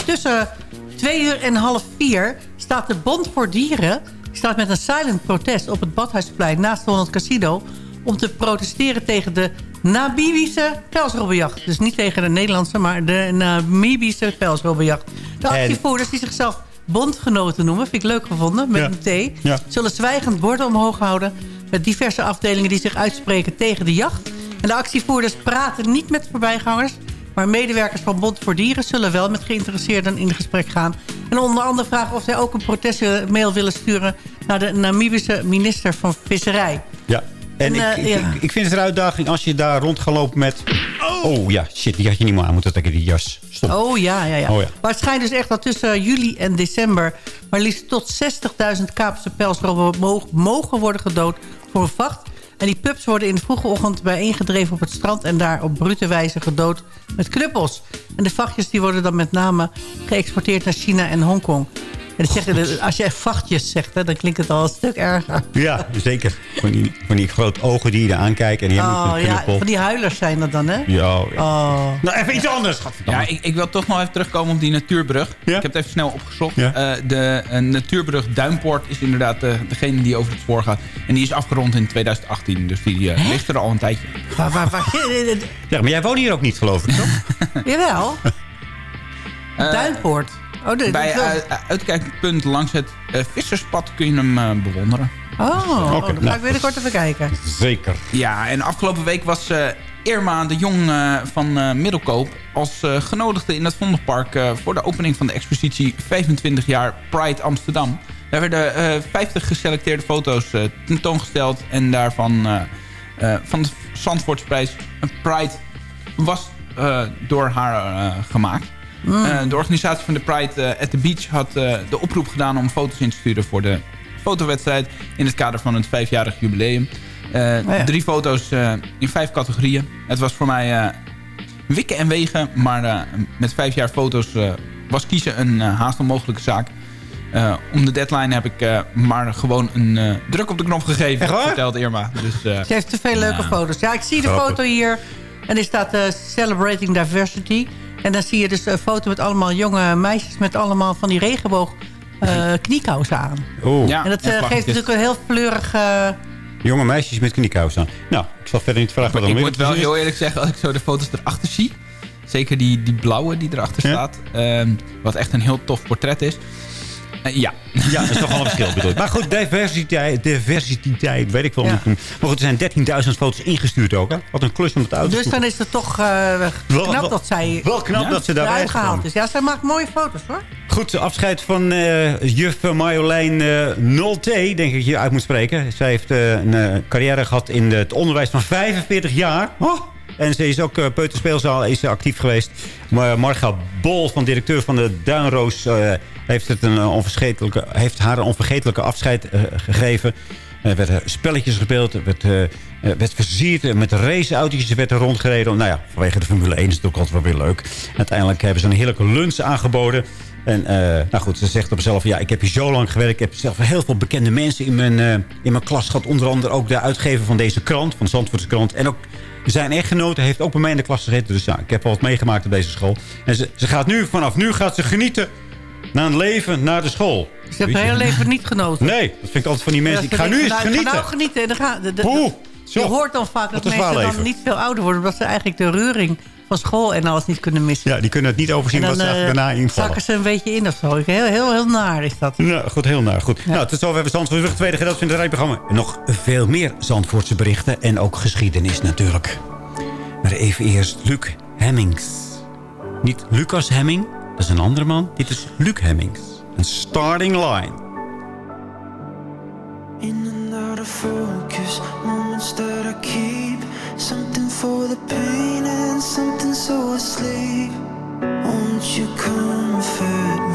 [SPEAKER 8] tussen twee uur en half vier... staat de Bond voor Dieren staat met een silent protest op het Badhuisplein naast de Holland Casino... om te protesteren tegen de Namibische pelsrobbenjacht. Dus niet tegen de Nederlandse, maar de Namibische pelsrobbenjacht. De actievoerders die zichzelf bondgenoten noemen, vind ik leuk gevonden, met
[SPEAKER 4] Ja.
[SPEAKER 8] een T...
[SPEAKER 4] Ja.
[SPEAKER 8] zullen zwijgend borden omhoog houden... met diverse afdelingen die zich uitspreken tegen de jacht. En de actievoerders praten niet met voorbijgangers... maar medewerkers van Bond voor Dieren zullen wel met geïnteresseerden in gesprek gaan. En onder andere vragen of zij ook een protestmail willen sturen... naar de Namibische minister van Visserij.
[SPEAKER 4] Ja. En, ik,
[SPEAKER 8] eh,
[SPEAKER 4] ik,
[SPEAKER 8] ja.
[SPEAKER 4] ik vind het een uitdaging als je daar rond gaat lopen met... Oh ja, shit, die had je niet meer aan moeten trekken, die jas. Stop.
[SPEAKER 8] Oh ja, ja, ja.
[SPEAKER 4] Oh, ja.
[SPEAKER 8] Maar het schijnt dus echt dat tussen juli en december... maar liefst tot 60.000 Kaapse pelsrobben mo- mogen worden gedood voor een vacht. En die pups worden in de vroege ochtend bijeengedreven op het strand... en daar op brute wijze gedood met knuppels. En de vachtjes die worden dan met name geëxporteerd naar China en Hongkong. En dat zeggen, als je echt vachtjes zegt, hè, dan klinkt het al een stuk erger.
[SPEAKER 4] Ja, zeker. Van die, van die grote ogen die je er aankijken. En
[SPEAKER 8] Oh ja, van die huilers zijn dat dan, hè?
[SPEAKER 4] Ja, ja.
[SPEAKER 8] Oh.
[SPEAKER 4] Nou, even iets anders.
[SPEAKER 9] Ja, ik, ik wil toch nog even terugkomen op die natuurbrug. Ik heb het even snel opgezocht.
[SPEAKER 4] Ja.
[SPEAKER 9] Eh, de natuurbrug Duinpoort is inderdaad eh, degene die over het spoor gaat. En die is afgerond in 2018. Dus die eh, ligt er al een tijdje.
[SPEAKER 8] Waar, waar, waar,
[SPEAKER 4] Ja, maar jij woont hier ook niet, geloof ik, toch?
[SPEAKER 8] Jawel. Duinpoort. Oh, dit,
[SPEAKER 9] Bij
[SPEAKER 8] dit wel-
[SPEAKER 9] eh, uitkijkpunt langs het eh, visserspad kun je hem eh, bewonderen.
[SPEAKER 8] Oh,
[SPEAKER 4] Oké,
[SPEAKER 8] dan ga
[SPEAKER 4] nou.
[SPEAKER 8] ik binnenkort even kijken.
[SPEAKER 4] Zeker.
[SPEAKER 9] Ja, en afgelopen week was eh, Irma de Jong eh, van eh, Middelkoop... als eh, genodigde in het Vondelpark eh, voor de opening van de expositie 25 jaar Pride Amsterdam. Daar werden eh 50 geselecteerde foto's eh, tentoongesteld en daarvan eh, eh, van de Zandvoortsprijs een Pride was eh, door haar eh, gemaakt. Eh, de organisatie van de Pride eh, at the Beach had eh, de oproep gedaan om foto's in te sturen voor de fotowedstrijd in het kader van het vijfjarig jubileum. Eh,
[SPEAKER 8] ja.
[SPEAKER 9] Drie foto's eh, in vijf categorieën. Het was voor mij eh, wikken en wegen, maar eh, met vijf jaar foto's eh, was kiezen een haast onmogelijke zaak. Eh, om de deadline heb ik eh, maar gewoon een eh, druk op de knop gegeven,
[SPEAKER 4] Echt
[SPEAKER 9] vertelt Irma. Dus, eh,
[SPEAKER 8] Ze heeft te veel leuke
[SPEAKER 9] Ja.
[SPEAKER 8] foto's. Ja, ik zie de foto hier. En er staat eh, Celebrating Diversity. En dan zie je dus een foto met allemaal jonge meisjes... met allemaal van die regenboog eh kniekousen aan.
[SPEAKER 4] Oeh,
[SPEAKER 9] ja,
[SPEAKER 8] En dat eh, geeft
[SPEAKER 9] vlaggetjes.
[SPEAKER 8] natuurlijk een heel fleurig... eh,
[SPEAKER 4] jonge meisjes met kniekousen aan. Nou, ik zal verder niet vragen wat
[SPEAKER 9] ik
[SPEAKER 4] dan
[SPEAKER 9] moet wel heel eerlijk zeggen, als ik zo de foto's erachter zie... zeker die, die blauwe die erachter
[SPEAKER 4] Ja?
[SPEAKER 9] staat... ehm, wat echt een heel tof portret is... eh, ja.
[SPEAKER 4] Ja, dat is toch wel een verschil bedoel ik. Maar goed, diversiteit, diversiteit, weet ik wel. hoe
[SPEAKER 8] Ja.
[SPEAKER 4] Maar goed, er zijn 13.000 foto's ingestuurd ook. Hè? Wat een klus om het uit te
[SPEAKER 8] dus dan is het toch eh, knap
[SPEAKER 4] wel-
[SPEAKER 8] dat zij
[SPEAKER 4] Wel knap dat ze daarbij is
[SPEAKER 8] gehaald is. Ja, zij maakt mooie foto's hoor.
[SPEAKER 4] Goed, afscheid van eh juf Marjolein eh Nolte, denk ik dat je uit moet spreken. Zij heeft een carrière gehad in het onderwijs van 45 jaar. Oh! En ze is ook uh, peuterspeelzaal is actief geweest. Maar Marga Bol, van directeur van de Duinroos... eh, heeft, het een eh, onvergetelijke, heeft haar een onvergetelijke afscheid gegeven. Er werden spelletjes gespeeld. Er werd, eh, werd versierd. Met raceautootjes werd er rondgereden. Nou ja, vanwege de Formule 1 is het ook altijd wel weer leuk. Uiteindelijk hebben ze een heerlijke lunch aangeboden. En eh, nou goed, ze zegt op zichzelf... ja, ik heb hier zo lang gewerkt. Ik heb zelf heel veel bekende mensen in mijn, eh, in mijn klas gehad. Onder andere ook de uitgever van deze krant. Van de Zandvoortse krant. En ook zijn echtgenote heeft ook bij mij in de klas gezeten. Dus ja, ik heb wel wat meegemaakt op deze school. En ze, ze gaat nu, vanaf nu gaat ze genieten... naar een leven naar de school.
[SPEAKER 8] Ze heeft haar hele leven niet genoten.
[SPEAKER 4] Nee, dat vind ik altijd van die mensen.
[SPEAKER 8] Ja,
[SPEAKER 4] ik ga nu eens
[SPEAKER 8] denken, nou,
[SPEAKER 4] genieten.
[SPEAKER 8] Ik ga nou genieten. En dan de, de-
[SPEAKER 4] Poeh,
[SPEAKER 8] je hoort dan vaak dat mensen dan niet veel ouder worden... omdat ze eigenlijk de reuring van school en alles niet kunnen missen.
[SPEAKER 4] Ja, die kunnen het niet overzien
[SPEAKER 8] en
[SPEAKER 4] wat ze
[SPEAKER 8] dan eh,
[SPEAKER 4] daarna invallen.
[SPEAKER 8] zakken ze een beetje in of zo. Heel, heel, heel naar is dat.
[SPEAKER 4] Ja, goed, heel naar. Goed. Nou, tot zover hebben Zandvoort terug. Tweede gedeelte van het rijprogramma. En nog veel meer Zandvoortse berichten. En ook geschiedenis natuurlijk. Maar even eerst Luc Hemmings. Niet Lucas Hemming. Dat is een andere man. Dit is Luc Hemmings. Een starting line.
[SPEAKER 12] In and out of focus, moments that I keep. Something for the pain and something so asleep. Won't you comfort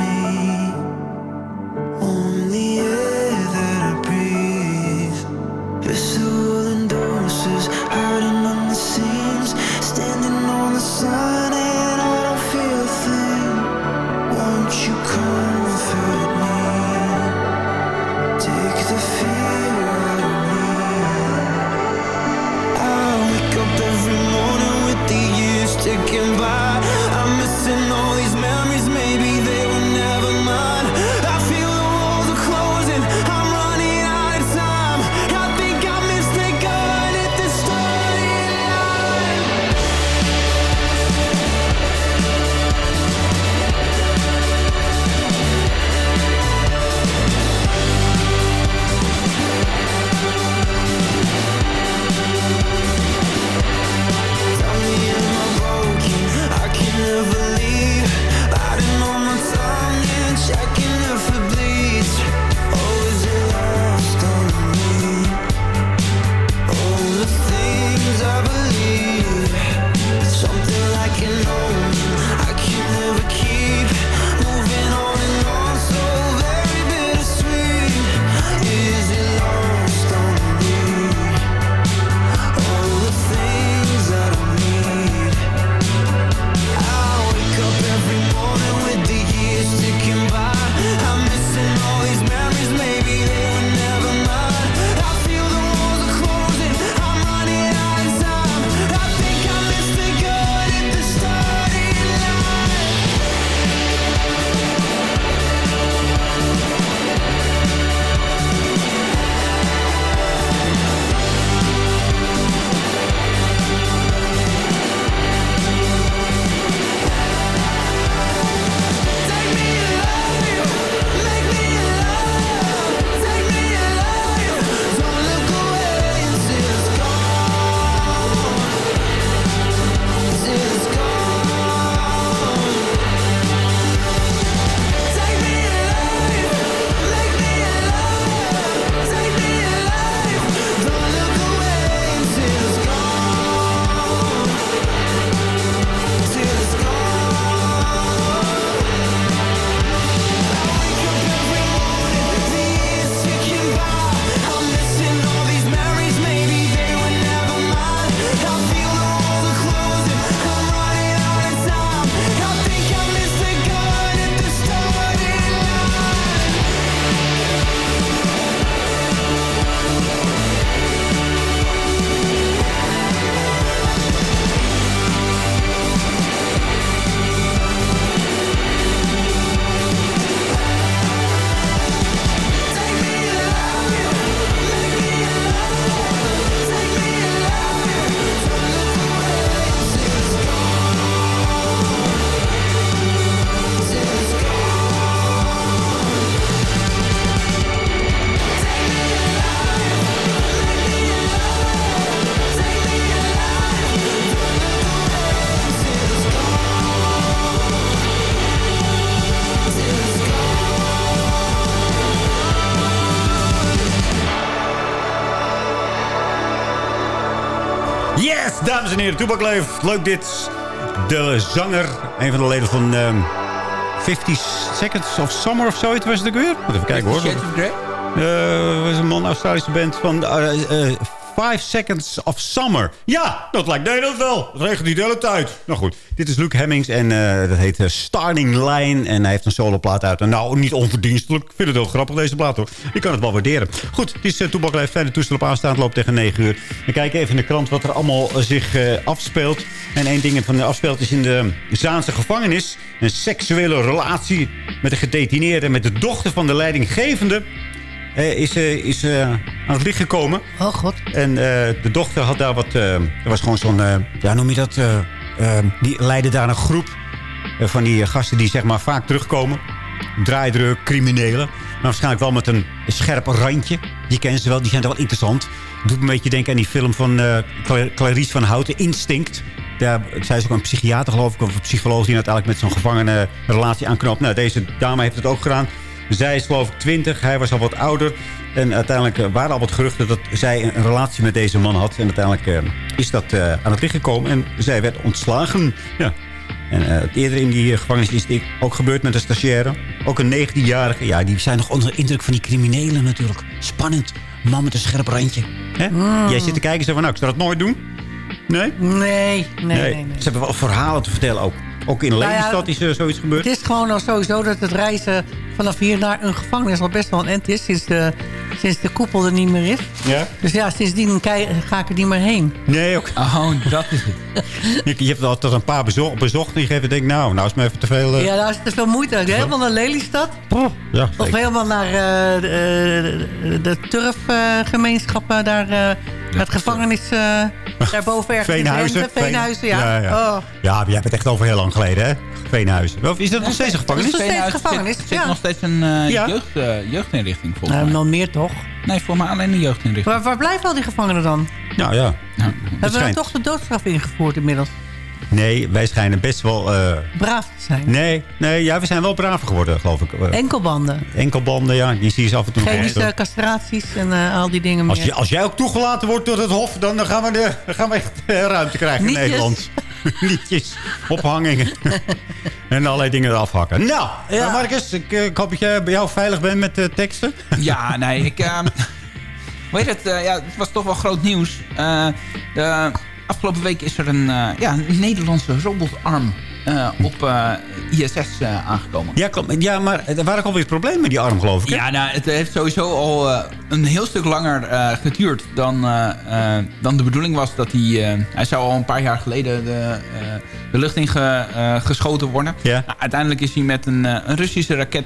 [SPEAKER 4] Toebak Leef. Leuk dit. De zanger, een van de leden van ehm 50 Seconds of Summer of zoiets was het ook weer. Moet even kijken hoor. Eh, was een man, Australische band van eh, Five Seconds of Summer. Ja, dat lijkt Nederland wel. Het regent niet de hele tijd. Nou goed, dit is Luke Hemmings en eh, dat heet eh, Starting Line. En hij heeft een soloplaat uit. Nou, niet onverdienstelijk. Ik vind het heel grappig, deze plaat hoor. Je kan het wel waarderen. Goed, het is uh, Toebak Leeft. Fijne toestel op aanstaan. loopt tegen 9 uur. We kijken even in de krant wat er allemaal eh, zich eh, afspeelt. En één ding van de afspeelt is in de Zaanse gevangenis. Een seksuele relatie met een gedetineerde... met de dochter van de leidinggevende... is, eh, is eh, aan het licht gekomen.
[SPEAKER 8] Oh god.
[SPEAKER 4] En eh, de dochter had daar wat... er was gewoon zo'n... ja, noem je dat? die leidde daar een groep van die gasten die zeg maar vaak terugkomen. Draaidruk, criminelen. Maar waarschijnlijk wel met een scherp randje. Die kennen ze wel, die zijn wel interessant. Doet me een beetje denken aan die film van Cla- Clarice van Houten, Instinct. Daar zij is ook een psychiater geloof ik, of een psycholoog... die uiteindelijk met zo'n gevangene relatie aanknoopt. Nou, deze dame heeft het ook gedaan. Zij is geloof ik 20, hij was al wat ouder. En uiteindelijk eh, waren al wat geruchten dat zij een relatie met deze man had. En uiteindelijk eh, is dat eh, aan het licht gekomen. En zij werd ontslagen. Ja. En eh, eerder in die gevangenis is dit ook gebeurd met een stagiaire. Ook een 19-jarige. Ja, die zijn nog onder de indruk van die criminelen natuurlijk. Spannend. Man met een scherp randje. Hè? Jij zit te kijken en zegt van, nou, ik zou dat nooit doen. Nee?
[SPEAKER 8] Nee, nee, nee. nee.
[SPEAKER 4] Ze hebben wel verhalen te vertellen ook. Ook in
[SPEAKER 8] Nou ja,
[SPEAKER 4] Lelystad is er zoiets gebeurd.
[SPEAKER 8] Het is gewoon al sowieso dat het reizen vanaf hier naar een gevangenis al best wel een end is. Sinds de, sinds de koepel er niet meer is.
[SPEAKER 4] Ja?
[SPEAKER 8] Dus ja, sindsdien kei- ga ik er niet meer heen.
[SPEAKER 4] Nee, ook.
[SPEAKER 9] Oh, dat is het.
[SPEAKER 4] Je, je hebt altijd een paar bezo bezocht en je geeft denkt, nou, nou is me even te veel... eh,
[SPEAKER 8] Ja, daar is te veel moeite. Helemaal naar Lelystad.
[SPEAKER 4] ja,
[SPEAKER 8] Of helemaal naar eh, de, de, de turfgemeenschappen. daar, het gevangenis eh, daarboven ergens. in
[SPEAKER 4] Veenhuizen.
[SPEAKER 8] Drenthe. Veenhuizen, ja.
[SPEAKER 4] Ja, ja.
[SPEAKER 8] Oh.
[SPEAKER 4] Ja, maar jij bent echt over heel lang geleden, hè? Veenhuizen. Of is dat nog steeds een gevangenis?
[SPEAKER 8] Dat is nog steeds gevangenis,
[SPEAKER 9] Zit, zit
[SPEAKER 8] ja.
[SPEAKER 9] nog steeds een eh,
[SPEAKER 4] Ja.
[SPEAKER 9] jeugd, eh, jeugdinrichting volgens
[SPEAKER 8] Nou,
[SPEAKER 9] mij.
[SPEAKER 8] dan meer toch?
[SPEAKER 9] Nee, voor mij alleen een jeugdinrichting.
[SPEAKER 8] Waar, waar blijven al die gevangenen dan?
[SPEAKER 4] Nou ja.
[SPEAKER 8] Hebben we toch de doodstraf ingevoerd inmiddels?
[SPEAKER 4] Nee, wij schijnen best wel... eh,
[SPEAKER 8] Braaf te zijn.
[SPEAKER 4] nee, nee ja, we zijn wel braver geworden, geloof ik. Eh,
[SPEAKER 8] Enkelbanden.
[SPEAKER 4] Enkelbanden, ja, die zie je af en toe
[SPEAKER 8] Chemische
[SPEAKER 4] wel.
[SPEAKER 8] castraties en eh, al die dingen
[SPEAKER 4] Als,
[SPEAKER 8] meer.
[SPEAKER 4] je, als jij ook toegelaten wordt tot het hof, dan dan gaan we, de, gaan we echt eh, ruimte krijgen in. Nederland. Nietjes, ophangingen en allerlei dingen afhakken. Nou,
[SPEAKER 8] Ja.
[SPEAKER 4] eh, Marcus, ik, eh, ik hoop dat jij bij jou veilig bent met de teksten.
[SPEAKER 9] Ja, nee, ik... ehm weet het, eh, ja, het was toch wel groot nieuws. Eh, de afgelopen week is er een, eh, ja, een Nederlandse robotarm eh, op eh, ISS aangekomen.
[SPEAKER 4] Ja, ja, maar er waren ook alweer problemen met die arm, geloof ik. hè?
[SPEAKER 9] Ja, nou, het heeft sowieso al een heel stuk langer geduurd dan, dan de bedoeling was. Dat hij, hij zou al een paar jaar geleden de, de lucht in ge- geschoten worden.
[SPEAKER 4] Ja.
[SPEAKER 9] Nou, uiteindelijk is hij met een, een Russische raket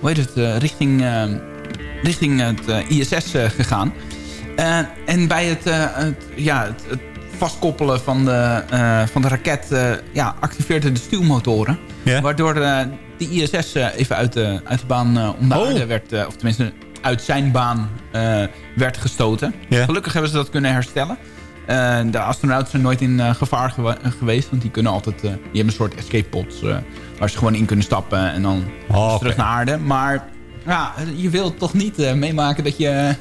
[SPEAKER 9] hoe heet het, richting, richting het ISS gegaan. Eh, en bij het, eh, het, ja, het, het vastkoppelen van de, eh, van de raket ja, activeerde de stuwmotoren. Waardoor de ISS even uit de, uit de baan om de
[SPEAKER 4] Oh.
[SPEAKER 9] aarde werd... of tenminste uit zijn baan werd gestoten. Gelukkig hebben ze dat kunnen herstellen. De astronauten zijn nooit in gevaar geweest. Want die kunnen altijd... die hebben een soort escape pods... waar ze gewoon in kunnen stappen en dan
[SPEAKER 4] Oh,
[SPEAKER 9] terug naar aarde. Maar ja, je wilt toch niet meemaken dat je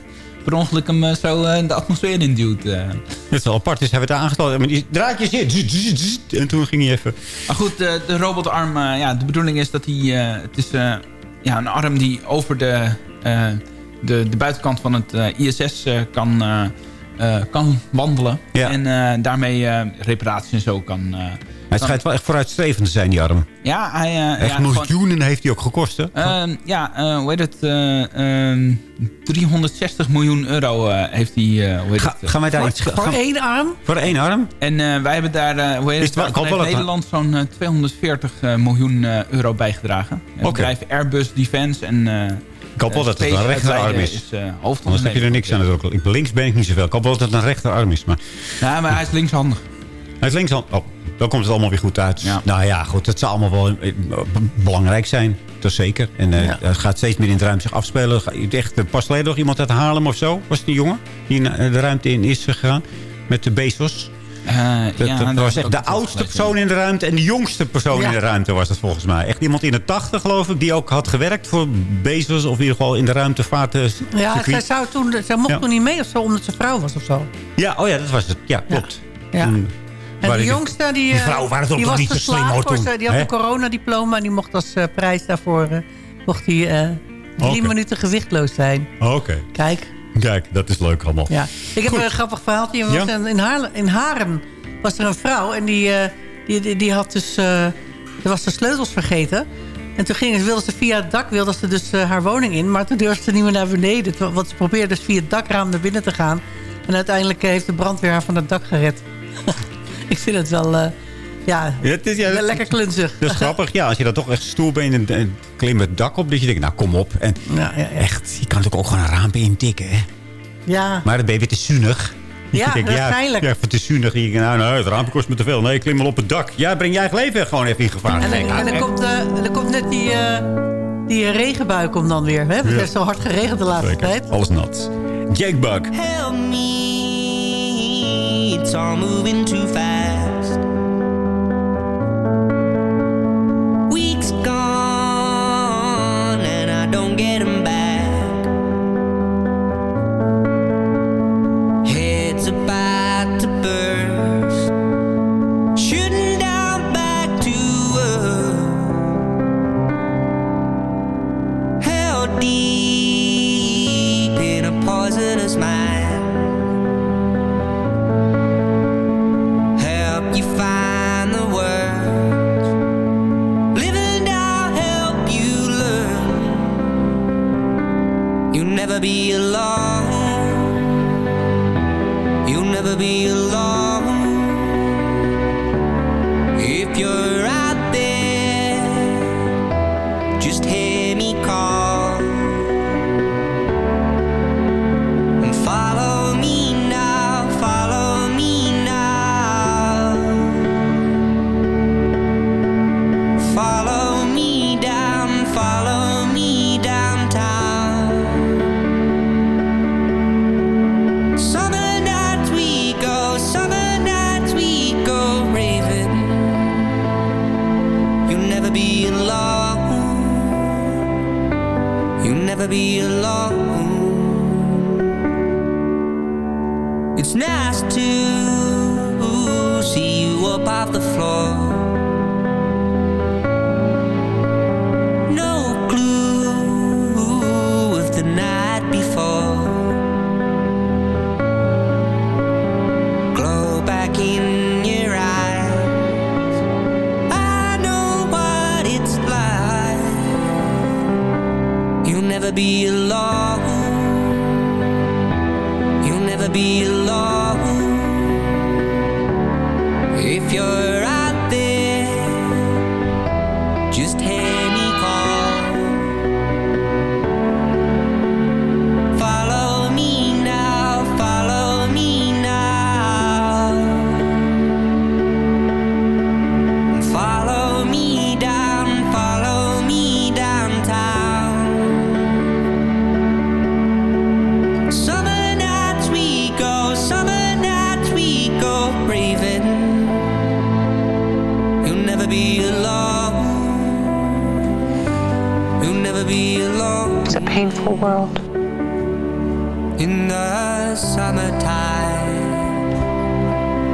[SPEAKER 9] per ongeluk hem eh, zo eh, de atmosfeer induwt. eh.
[SPEAKER 4] Het is wel apart, dus hebben we het aangesloten. Maar die draadjes hier. zzz, zzz, zzz, En toen ging hij even...
[SPEAKER 9] Maar goed, de, de robotarm, ja, de bedoeling is dat hij... het is ja, een arm die over de, de, de buitenkant van het ISS kan, kan wandelen.
[SPEAKER 4] Ja.
[SPEAKER 9] En daarmee reparaties en zo kan...
[SPEAKER 4] Hij schijnt wel echt vooruitstrevend te zijn, die arm.
[SPEAKER 9] Ja, hij... eh,
[SPEAKER 4] Echt
[SPEAKER 9] ja, gewoon-
[SPEAKER 4] miljoenen heeft hij ook gekost, hè?
[SPEAKER 9] Ehm, ja, eh, hoe heet het? eh, ehm, 360 miljoen euro eh, heeft hij. hoe heet
[SPEAKER 4] Ga-
[SPEAKER 9] het?
[SPEAKER 4] gaan wij daar
[SPEAKER 8] Voor,
[SPEAKER 4] iets...
[SPEAKER 8] voor
[SPEAKER 4] gaan-
[SPEAKER 8] één arm?
[SPEAKER 4] voor één arm?
[SPEAKER 9] En eh, wij hebben daar, eh, hoe heet
[SPEAKER 4] Is
[SPEAKER 9] het?
[SPEAKER 4] het
[SPEAKER 9] Daar
[SPEAKER 4] dat-
[SPEAKER 9] Nederland zo'n eh, 240 eh, miljoen eh, euro bijgedragen. Het
[SPEAKER 4] Oké.
[SPEAKER 9] bedrijf Airbus Defense en... eh,
[SPEAKER 4] Ik hoop wel dat het een rechterarm is.
[SPEAKER 9] is uh,
[SPEAKER 4] Anders heb je er niks aan natuurlijk. Ik, links ben ik niet zoveel. Ik hoop wel dat het een rechterarm is. Maar
[SPEAKER 9] Ja, maar hij is linkshandig.
[SPEAKER 4] hij is linkshand. Oh, dan komt het allemaal weer goed uit.
[SPEAKER 9] Ja.
[SPEAKER 4] Nou ja, goed. Het zal allemaal wel eh, belangrijk zijn. Dat is zeker. En eh,
[SPEAKER 8] Ja.
[SPEAKER 4] het gaat steeds meer in het ruimte zich afspelen. Echt, er pas geleden nog iemand uit Haarlem of zo. Was het een jongen die in, eh, de ruimte in is gegaan. Met de Bezos. Dat,
[SPEAKER 9] ja,
[SPEAKER 4] dat
[SPEAKER 9] daar
[SPEAKER 4] was echt de oudste persoon in de ruimte en de jongste persoon
[SPEAKER 8] Ja.
[SPEAKER 4] in de ruimte was dat volgens mij. Echt iemand in de tachtig geloof ik, die ook had gewerkt voor Bezos of in ieder geval in de ruimtevaart. eh,
[SPEAKER 8] Ja, zij, zou toen, zij mocht
[SPEAKER 4] Ja.
[SPEAKER 8] toen niet mee of zo, omdat ze vrouw was of zo.
[SPEAKER 4] ja, oh ja, dat was het. Ja, klopt.
[SPEAKER 8] Ja.
[SPEAKER 4] Toen
[SPEAKER 8] En die- jongste, die,
[SPEAKER 4] die
[SPEAKER 8] eh,
[SPEAKER 4] vrouwen waren toch
[SPEAKER 8] die
[SPEAKER 4] nog
[SPEAKER 8] was
[SPEAKER 4] niet zo slim,
[SPEAKER 8] geslaagd
[SPEAKER 4] hoor,
[SPEAKER 8] voor
[SPEAKER 4] toen,
[SPEAKER 8] ze- Die had een coronadiploma en die mocht als eh, prijs daarvoor... eh, mocht hij drie
[SPEAKER 4] Oké.
[SPEAKER 8] minuten gewichtloos zijn.
[SPEAKER 4] Oké.
[SPEAKER 8] Kijk,
[SPEAKER 4] Kijk, dat is leuk allemaal.
[SPEAKER 8] ja. Ik heb een grappig verhaaltje. Er
[SPEAKER 4] Ja.
[SPEAKER 8] in, Haarlem, in Haren was er een vrouw en die, die, die, die had dus... die was de sleutels vergeten. En toen ging, wilde ze via het dak wilde ze dus haar woning in. Maar toen durfde ze niet meer naar beneden. Want ze probeerde dus via het dakraam naar binnen te gaan. En uiteindelijk heeft de brandweer haar van het dak gered. ik vind het wel... eh, ja,
[SPEAKER 4] Ja, het is, ja, dat-
[SPEAKER 8] lekker klunzig.
[SPEAKER 4] Dat is grappig, ja. Als je dan toch echt stoer bent en, en klim het dak op. Dat je denkt, nou kom op. En
[SPEAKER 8] Ja, ja, ja.
[SPEAKER 4] echt, je kan natuurlijk ook gewoon een raampje intikken, hè.
[SPEAKER 8] Ja,
[SPEAKER 4] Maar dan ben je weer te zuinig.
[SPEAKER 8] Ja,
[SPEAKER 4] Je denkt,
[SPEAKER 8] waarschijnlijk.
[SPEAKER 4] Ja, van te zuinig. Je denkt, nou, nou, het raampje kost me te veel. Nee, klim maar op het dak. Ja, breng je eigen leven gewoon even in gevaar.
[SPEAKER 8] en,
[SPEAKER 4] Nee,
[SPEAKER 8] dan, en dan, komt, eh, dan komt net die, eh, die regenbui komt dan weer. Hè? Want Het
[SPEAKER 4] Ja.
[SPEAKER 8] heeft zo hard geregend de laatste
[SPEAKER 4] Zeker.
[SPEAKER 8] tijd.
[SPEAKER 4] Alles nat. Jake Bug.
[SPEAKER 14] Help me, it's all moving too fast. Never You'll never be alone. It's
[SPEAKER 10] a painful world.
[SPEAKER 14] In the summertime.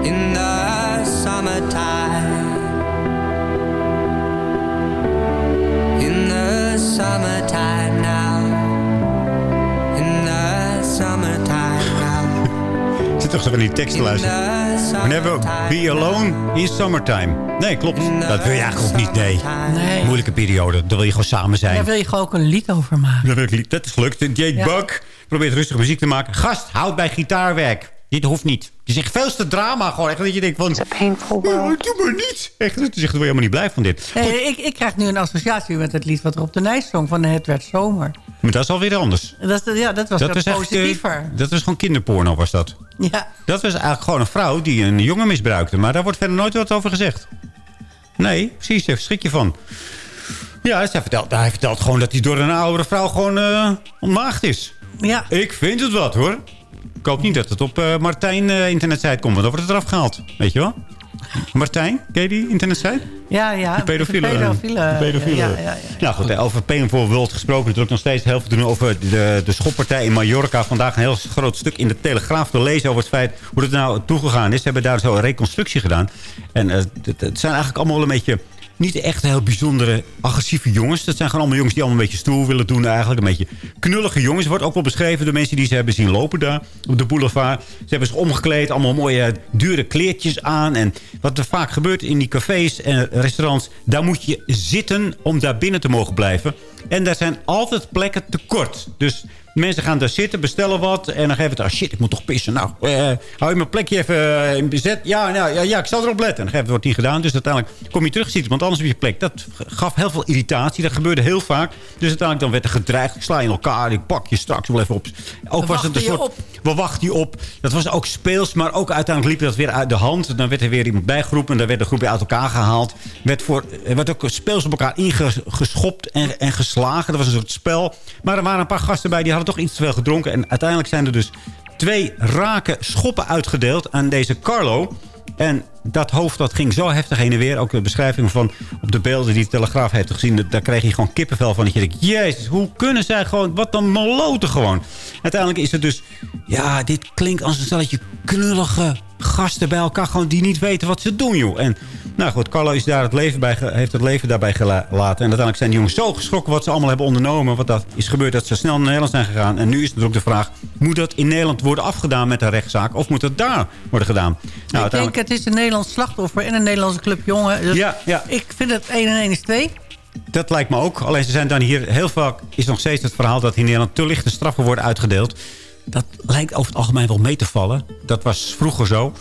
[SPEAKER 14] In the summertime. In the summertime
[SPEAKER 4] toch van die tekst te luisteren. We never be alone in summertime. Nee, klopt. Dat wil je eigenlijk ook niet, nee.
[SPEAKER 8] Nee.
[SPEAKER 4] Moeilijke periode. Dan wil je gewoon samen zijn.
[SPEAKER 8] Daar wil je gewoon ook een lied over maken.
[SPEAKER 4] Dat, wil ik dat is gelukt. Jake
[SPEAKER 8] Ja.
[SPEAKER 4] Buck probeert rustig muziek te maken. Gast, houd bij gitaarwerk. Dit hoeft niet. Het is echt veel te drama. Gewoon echt dat je denkt van...
[SPEAKER 10] painful
[SPEAKER 4] doe maar niet. Echt, het is echt, daar word je helemaal niet blij van dit.
[SPEAKER 8] Ik, ik krijg nu een associatie met het lied wat er op de Nijs zong van Het werd zomer.
[SPEAKER 4] Maar dat is alweer anders.
[SPEAKER 8] Dat, is- ja, dat was dat
[SPEAKER 4] was echt,
[SPEAKER 8] positiever.
[SPEAKER 4] eh, dat was gewoon kinderporno, was dat.
[SPEAKER 8] Ja.
[SPEAKER 4] Dat was eigenlijk gewoon een vrouw die een jongen misbruikte. Maar daar wordt verder nooit wat over gezegd. Nee, precies, daar schrik je van. Ja, hij vertelt, hij vertelt gewoon dat hij door een oudere vrouw gewoon eh ontmaagd is.
[SPEAKER 8] Ja.
[SPEAKER 4] Ik vind het wat, hoor. Ik hoop niet dat het op eh, Martijn eh, internetsite komt. Want dan wordt het eraf gehaald. Weet je wel? Martijn, ken je die internetsite?
[SPEAKER 8] Ja, ja.
[SPEAKER 4] De pedofiele.
[SPEAKER 8] pedofiele.
[SPEAKER 4] De pedofiele.
[SPEAKER 8] Ja, ja, ja,
[SPEAKER 4] Nou goed, hè, over Painful World gesproken. Natuurlijk nog steeds heel veel doen over de, de schoppartij in Mallorca. Vandaag een heel groot stuk in de Telegraaf te lezen over het feit hoe het nou toegegaan is. Ze hebben daar zo een reconstructie gedaan. En eh, het, het zijn eigenlijk allemaal wel een beetje niet echt heel bijzondere agressieve jongens. Dat zijn gewoon allemaal jongens die allemaal een beetje stoer willen doen eigenlijk. Een beetje knullige jongens. Wordt ook wel beschreven door mensen die ze hebben zien lopen daar op de boulevard. Ze hebben zich omgekleed, allemaal mooie dure kleertjes aan. En wat er vaak gebeurt in die cafés en restaurants... daar moet je zitten om daar binnen te mogen blijven. En daar zijn altijd plekken tekort. Dus mensen gaan daar zitten, bestellen wat. En dan geven het, ah shit, ik moet toch pissen. Nou, eh, hou je mijn plekje even in bezet? Ja, nou, ja, ja, ik zal erop letten. En dan wordt niet gedaan. Dus uiteindelijk kom je terug zitten, want anders heb je plek. Dat gaf heel veel irritatie. Dat gebeurde heel vaak. Dus uiteindelijk dan werd er gedreigd. Ik sla je in elkaar, ik pak je straks wel even op. Ook was het een soort... We wachten op. Dat was ook speels, maar ook uiteindelijk liep dat weer uit de hand. Dan werd er weer iemand bijgeroepen. En dan werd de groep weer uit elkaar gehaald. Werd voor, er werd ook speels op elkaar ingeschopt en, en geslagen. Dat was een soort spel. Maar er waren een paar gasten bij, die hadden toch iets te veel gedronken. En uiteindelijk zijn er dus twee rake schoppen uitgedeeld aan deze Carlo. En dat hoofd dat ging zo heftig heen en weer. Ook de beschrijving van op de beelden die de Telegraaf heeft gezien. Daar kreeg je gewoon kippenvel van. Dat je denkt, jezus, hoe kunnen zij gewoon... Wat een maloten gewoon. Uiteindelijk is het dus... Ja, dit klinkt als een stelletje knullige gasten bij elkaar. Gewoon die niet weten wat ze doen, joh. En nou goed, Carlo is daar het leven bij, heeft het leven daarbij gelaten. En uiteindelijk zijn die jongens zo geschrokken wat ze allemaal hebben ondernomen. Wat dat is gebeurd, dat ze snel naar Nederland zijn gegaan. En nu is natuurlijk de vraag... Moet dat in Nederland worden afgedaan met een rechtszaak? Of moet dat daar worden gedaan? Nou,
[SPEAKER 8] ik denk, het is een Nederlands slachtoffer en een Nederlandse club jongen. Dus
[SPEAKER 4] Ja, ja.
[SPEAKER 8] Ik vind het 1 en 1 is 2.
[SPEAKER 4] Dat lijkt me ook. Alleen ze zijn dan hier heel vaak... is nog steeds het verhaal dat hier in Nederland te lichte straffen worden uitgedeeld. Dat lijkt over het algemeen wel mee te vallen. Dat was vroeger zo.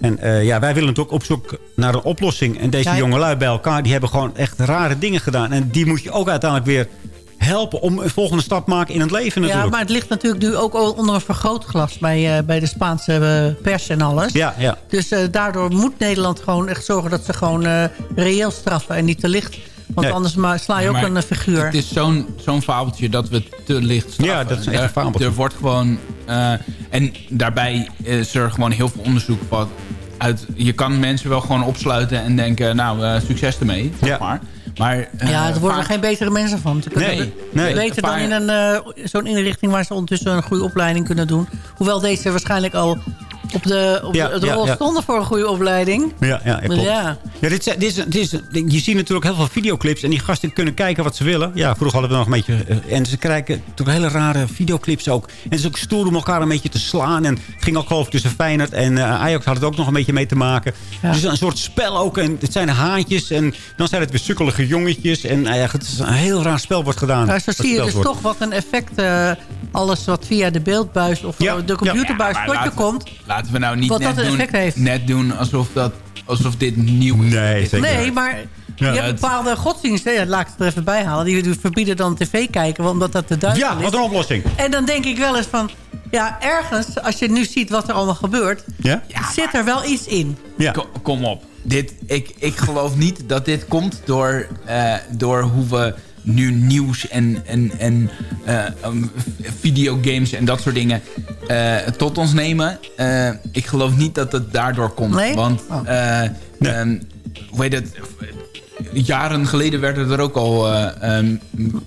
[SPEAKER 4] En eh, ja, wij willen natuurlijk op zoek naar een oplossing. En deze
[SPEAKER 8] Ja,
[SPEAKER 4] jongelui bij elkaar, die hebben gewoon echt rare dingen gedaan. En die moet je ook uiteindelijk weer helpen om een volgende stap te maken in het leven natuurlijk.
[SPEAKER 8] Ja, maar het ligt natuurlijk nu ook onder een vergrootglas bij, eh, bij de Spaanse eh, pers en alles.
[SPEAKER 4] Ja, ja.
[SPEAKER 8] Dus daardoor moet Nederland gewoon echt zorgen dat ze gewoon reëel straffen en niet te licht. Want
[SPEAKER 9] Nee.
[SPEAKER 8] anders maar, sla je ook
[SPEAKER 9] Maar
[SPEAKER 8] een eh, figuur.
[SPEAKER 9] Het is zo'n zo'n fabeltje dat we te licht straffen.
[SPEAKER 4] Ja, dat is echt een
[SPEAKER 9] Er-
[SPEAKER 4] fabeltje.
[SPEAKER 9] Er wordt gewoon... eh, en daarbij is er gewoon heel veel onderzoek wat uit... Je kan mensen wel gewoon opsluiten en denken... Nou, eh, succes ermee, zeg maar. Maar eh,
[SPEAKER 8] ja, er worden er
[SPEAKER 9] vaak-
[SPEAKER 8] geen betere mensen van. Ze kunnen
[SPEAKER 9] Nee,
[SPEAKER 8] het
[SPEAKER 9] nee.
[SPEAKER 8] Beter dan in een, eh, zo'n inrichting waar ze ondertussen een goede opleiding kunnen doen. Hoewel deze waarschijnlijk al op de, op
[SPEAKER 4] Ja,
[SPEAKER 8] de, de
[SPEAKER 4] ja,
[SPEAKER 8] rol
[SPEAKER 4] ja.
[SPEAKER 8] stonden voor een goede opleiding.
[SPEAKER 4] Ja, ja, ja, klopt.
[SPEAKER 8] Ja.
[SPEAKER 4] Ja, dit, is- dit is, dit is, je ziet natuurlijk heel veel videoclips. En die gasten kunnen kijken wat ze willen. Ja, vroeger hadden we nog een beetje... eh, En ze krijgen natuurlijk hele rare videoclips ook. En het is ook stoer om elkaar een beetje te slaan. En het ging ook geloof ik tussen Feyenoord en eh, Ajax had het ook nog een beetje mee te maken. Dus een soort spel ook. En het zijn haantjes. En dan zijn het weer sukkelige jongetjes. En ja, het is een heel raar spel wordt gedaan.
[SPEAKER 8] Nou, zo zie je dus
[SPEAKER 4] wordt.
[SPEAKER 8] toch wat een effect... eh, alles wat via de beeldbuis of de computerbuis
[SPEAKER 9] maar
[SPEAKER 8] tot je komt.
[SPEAKER 9] Laten we nou niet net doen,
[SPEAKER 8] effect heeft.
[SPEAKER 9] net doen alsof, dat, alsof dit nieuw is.
[SPEAKER 4] Nee,
[SPEAKER 8] Nee, maar
[SPEAKER 9] Ja.
[SPEAKER 8] je hebt bepaalde godsdiensten. Ja, laat ik het er even bij halen. Die die verbieden dan tv kijken, omdat dat te duidelijk
[SPEAKER 4] Ja,
[SPEAKER 8] is.
[SPEAKER 4] wat een oplossing.
[SPEAKER 8] En dan denk ik wel eens van... Ja, ergens, als je nu ziet wat er allemaal gebeurt...
[SPEAKER 4] Ja?
[SPEAKER 8] zit er wel iets in.
[SPEAKER 4] Ja.
[SPEAKER 9] Kom, kom op. Dit, ik, ik geloof niet dat dit komt door, eh, door hoe we nu nieuws en, en, en eh, um, videogames en dat soort dingen eh, tot ons nemen. Eh, ik geloof niet dat het daardoor komt.
[SPEAKER 8] Nee?
[SPEAKER 9] Want,
[SPEAKER 8] Oh.
[SPEAKER 9] eh, ehm, hoe heet het... Jaren geleden werden er ook al eh, ehm,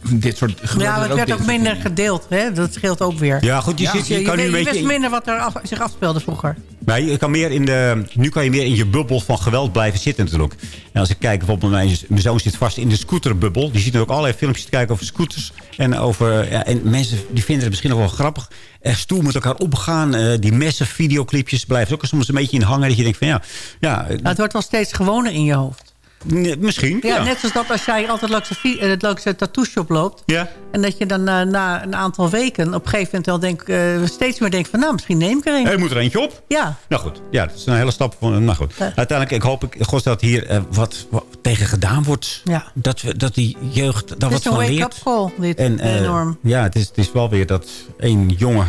[SPEAKER 9] dit soort...
[SPEAKER 8] Ja, maar
[SPEAKER 9] er
[SPEAKER 8] het werd ook minder
[SPEAKER 9] dingen.
[SPEAKER 8] gedeeld. Hè? Dat scheelt ook weer.
[SPEAKER 4] Ja, goed, je zit- je
[SPEAKER 8] je,
[SPEAKER 4] kan nu
[SPEAKER 8] je
[SPEAKER 4] een beetje
[SPEAKER 8] wist minder wat er af- zich afspeelde vroeger.
[SPEAKER 4] Maar je kan meer in de, nu kan je meer in je bubbel van geweld blijven zitten natuurlijk. En als ik kijk, bijvoorbeeld mijn, mijn zoon zit vast in de scooterbubbel. Die ziet er ook allerlei filmpjes te kijken over scooters. En, over, ja, en mensen die vinden het misschien nog wel grappig. Echt stoer met elkaar opgaan. Eh, die messen, videoclipjes blijven ook soms een beetje in hangen. Dat je denkt van ja, ja
[SPEAKER 8] Nou, het wordt wel steeds gewoner in je hoofd.
[SPEAKER 4] Nee, misschien.
[SPEAKER 8] Ja,
[SPEAKER 4] Ja,
[SPEAKER 8] net zoals dat als jij altijd langs de, eh, langs de tattoo shop loopt.
[SPEAKER 4] Ja.
[SPEAKER 8] En dat je dan eh, na een aantal weken op een gegeven moment wel denk, eh, steeds meer denkt van... nou, misschien neem ik er een.
[SPEAKER 4] Er moet er eentje op.
[SPEAKER 8] Ja.
[SPEAKER 4] Nou goed, ja, dat is een hele stap. Van, nou goed. Uiteindelijk ik hoop ik, God, dat hier wat, wat tegen gedaan wordt.
[SPEAKER 8] Ja.
[SPEAKER 4] Dat, we, dat die jeugd daar
[SPEAKER 8] Het
[SPEAKER 4] wat
[SPEAKER 8] is een
[SPEAKER 4] van
[SPEAKER 8] wake-up
[SPEAKER 4] leert.
[SPEAKER 8] call, dit.
[SPEAKER 4] En,
[SPEAKER 8] enorm.
[SPEAKER 4] Ja, het is, het is wel weer dat één jongen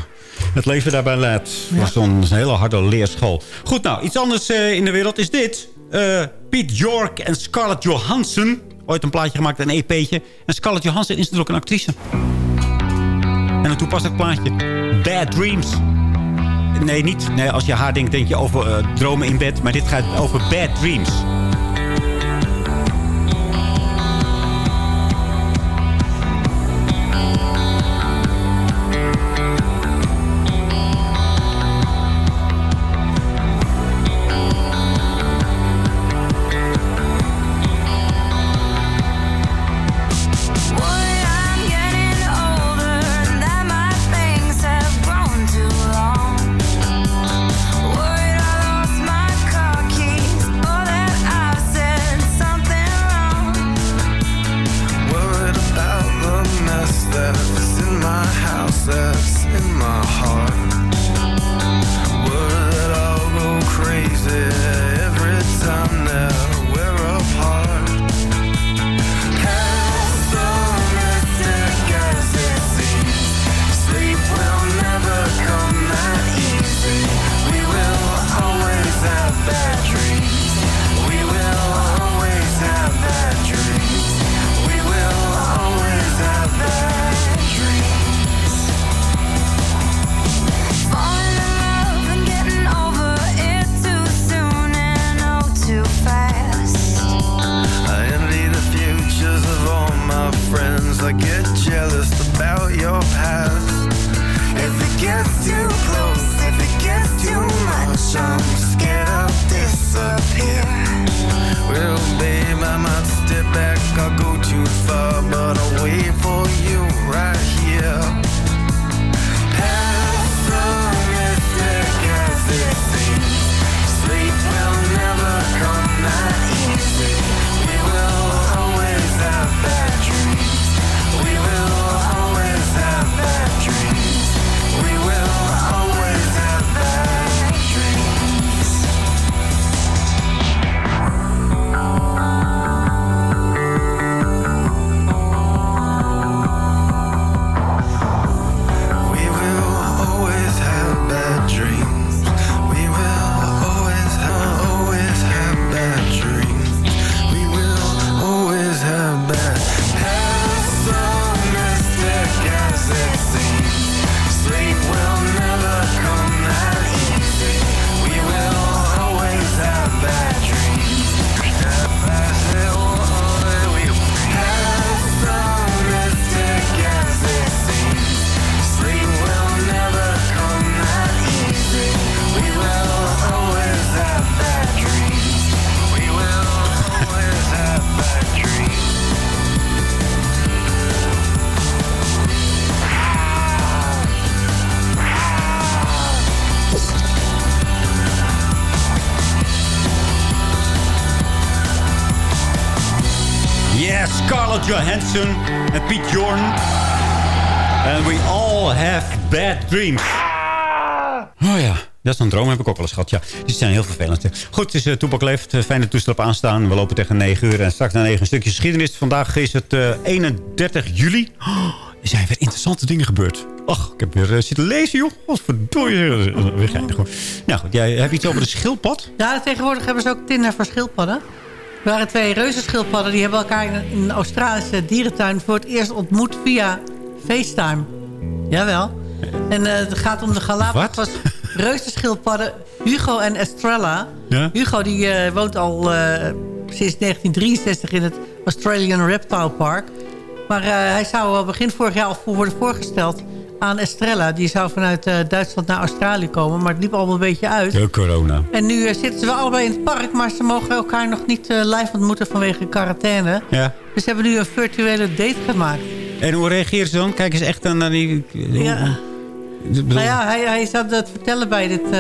[SPEAKER 4] het leven daarbij laat. Het was zo'n hele harde leerschool. Goed, nou, iets anders in de wereld is dit. Eh Piet York en Scarlett Johansson. Ooit een plaatje gemaakt, een EP'tje. En Scarlett Johansson is natuurlijk een actrice. En een toepasselijk plaatje. Bad Dreams. Nee, niet. Nee, als je haar denkt, denk je over eh, dromen in bed. Maar dit gaat over bad dreams.
[SPEAKER 12] Jealous about your past. If it gets too close, if it gets too much, I'm dreams.
[SPEAKER 4] Oh ja, dat is een droom, heb ik ook wel eens gehad. Ja, die zijn heel vervelend. Goed, het is uh, Toepak Leeft. Eh, Fijne toestel op aanstaan. We lopen tegen 9 uur. En straks na 9 een stukje geschiedenis. Vandaag is het eh, 31 juli. Oh, er zijn weer interessante dingen gebeurd. Ach, ik heb weer eh, zitten lezen, joh. Wat verdorie. Eh, Weer geinig, hoor. Nou goed, jij hebt iets over de schildpad?
[SPEAKER 8] Ja, tegenwoordig hebben ze ook Tinder voor schildpadden. Er waren twee reuzenschildpadden. Die hebben elkaar in een, in een Australische dierentuin voor het eerst ontmoet via FaceTime. Jawel. En eh, het gaat om de Galapagos reuzenschildpadden Hugo en Estrella.
[SPEAKER 4] Ja?
[SPEAKER 8] Hugo die eh, woont al eh, sinds 1963 in het Australian Reptile Park. Maar hij zou al begin vorig jaar al voor worden voorgesteld aan Estrella. Die zou vanuit Duitsland naar Australië komen. Maar het liep allemaal een beetje uit.
[SPEAKER 4] De corona.
[SPEAKER 8] En nu zitten ze wel allebei in het park, maar ze mogen elkaar nog niet live ontmoeten vanwege quarantaine.
[SPEAKER 4] Ja.
[SPEAKER 8] Dus ze hebben nu een virtuele date gemaakt.
[SPEAKER 4] En hoe reageren ze dan? Kijk eens echt naar die...
[SPEAKER 8] Ja.
[SPEAKER 4] Bedoel-
[SPEAKER 8] Nou ja, hij, hij zat het vertellen bij dit, eh,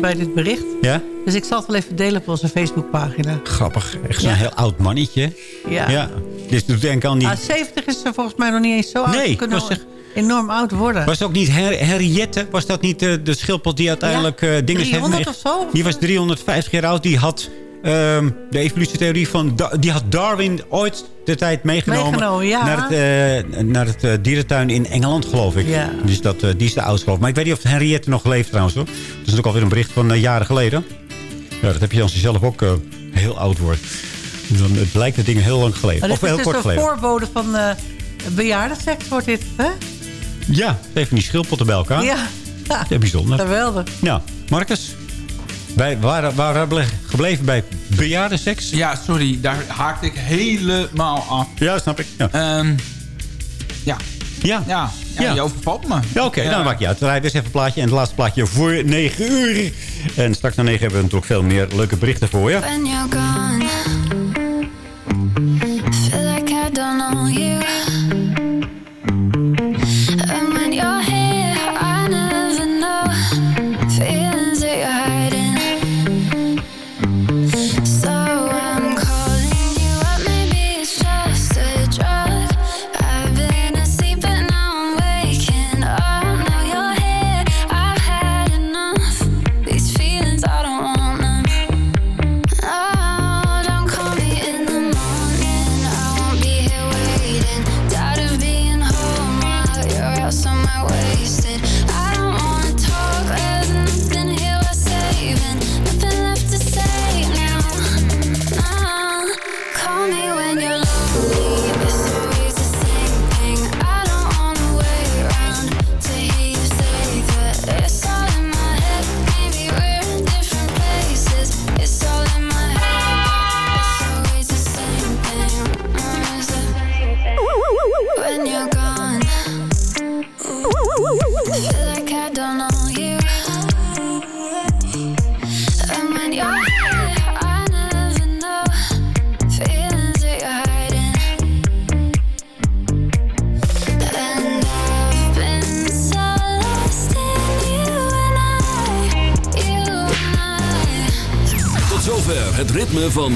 [SPEAKER 8] bij dit bericht.
[SPEAKER 4] Ja?
[SPEAKER 8] Dus ik zal het wel even delen op onze Facebookpagina.
[SPEAKER 4] Grappig. Echt zo'n
[SPEAKER 8] Ja.
[SPEAKER 4] heel oud mannetje.
[SPEAKER 8] Ja.
[SPEAKER 4] ja. Dus doet denken aan die...
[SPEAKER 8] Ah, 70 is ze volgens mij nog niet eens zo oud.
[SPEAKER 4] Nee,
[SPEAKER 8] kunnen
[SPEAKER 4] was
[SPEAKER 8] enorm oud worden.
[SPEAKER 4] Was ook niet Her Henriette? Was dat niet eh, de schildpad die uiteindelijk eh dingen
[SPEAKER 8] 300 of zo?
[SPEAKER 4] Die was 350 jaar oud. Die had Ehm, de evolutietheorie van... Die had Darwin ooit de tijd meegenomen, naar het, eh, naar het eh, dierentuin in Engeland, geloof ik. Dus dat, eh, die is de oudste geloof Maar ik weet niet of Henriette nog leeft trouwens. Hoor. Dat is natuurlijk alweer een bericht van jaren geleden. Ja, dat heb je dan zelf ook heel oud wordt. Dan, het lijkt dat dingen heel lang geleden. Of heel
[SPEAKER 8] dus
[SPEAKER 4] kort
[SPEAKER 8] geleden. Het
[SPEAKER 4] is een
[SPEAKER 8] voorbode van uh, bejaardenseks wordt dit, hè?
[SPEAKER 4] Ja, even die schildpotten bij elkaar.
[SPEAKER 8] Ja.
[SPEAKER 15] ja bijzonder.
[SPEAKER 8] Geweldig.
[SPEAKER 15] Ja, Marcus, bij, waar, waar gebleven bij bejaardenseks?
[SPEAKER 9] Ja, sorry, daar haakte ik helemaal af.
[SPEAKER 15] Ja, snap ik. Ja.
[SPEAKER 9] Ehm, ja.
[SPEAKER 15] ja.
[SPEAKER 9] Ja. Ja. je overvalt me.
[SPEAKER 15] Oké, Dan maak je uit. We rijden dus even een plaatje. En het laatste plaatje voor 9 uur. En straks na 9 hebben we natuurlijk veel meer leuke berichten voor je.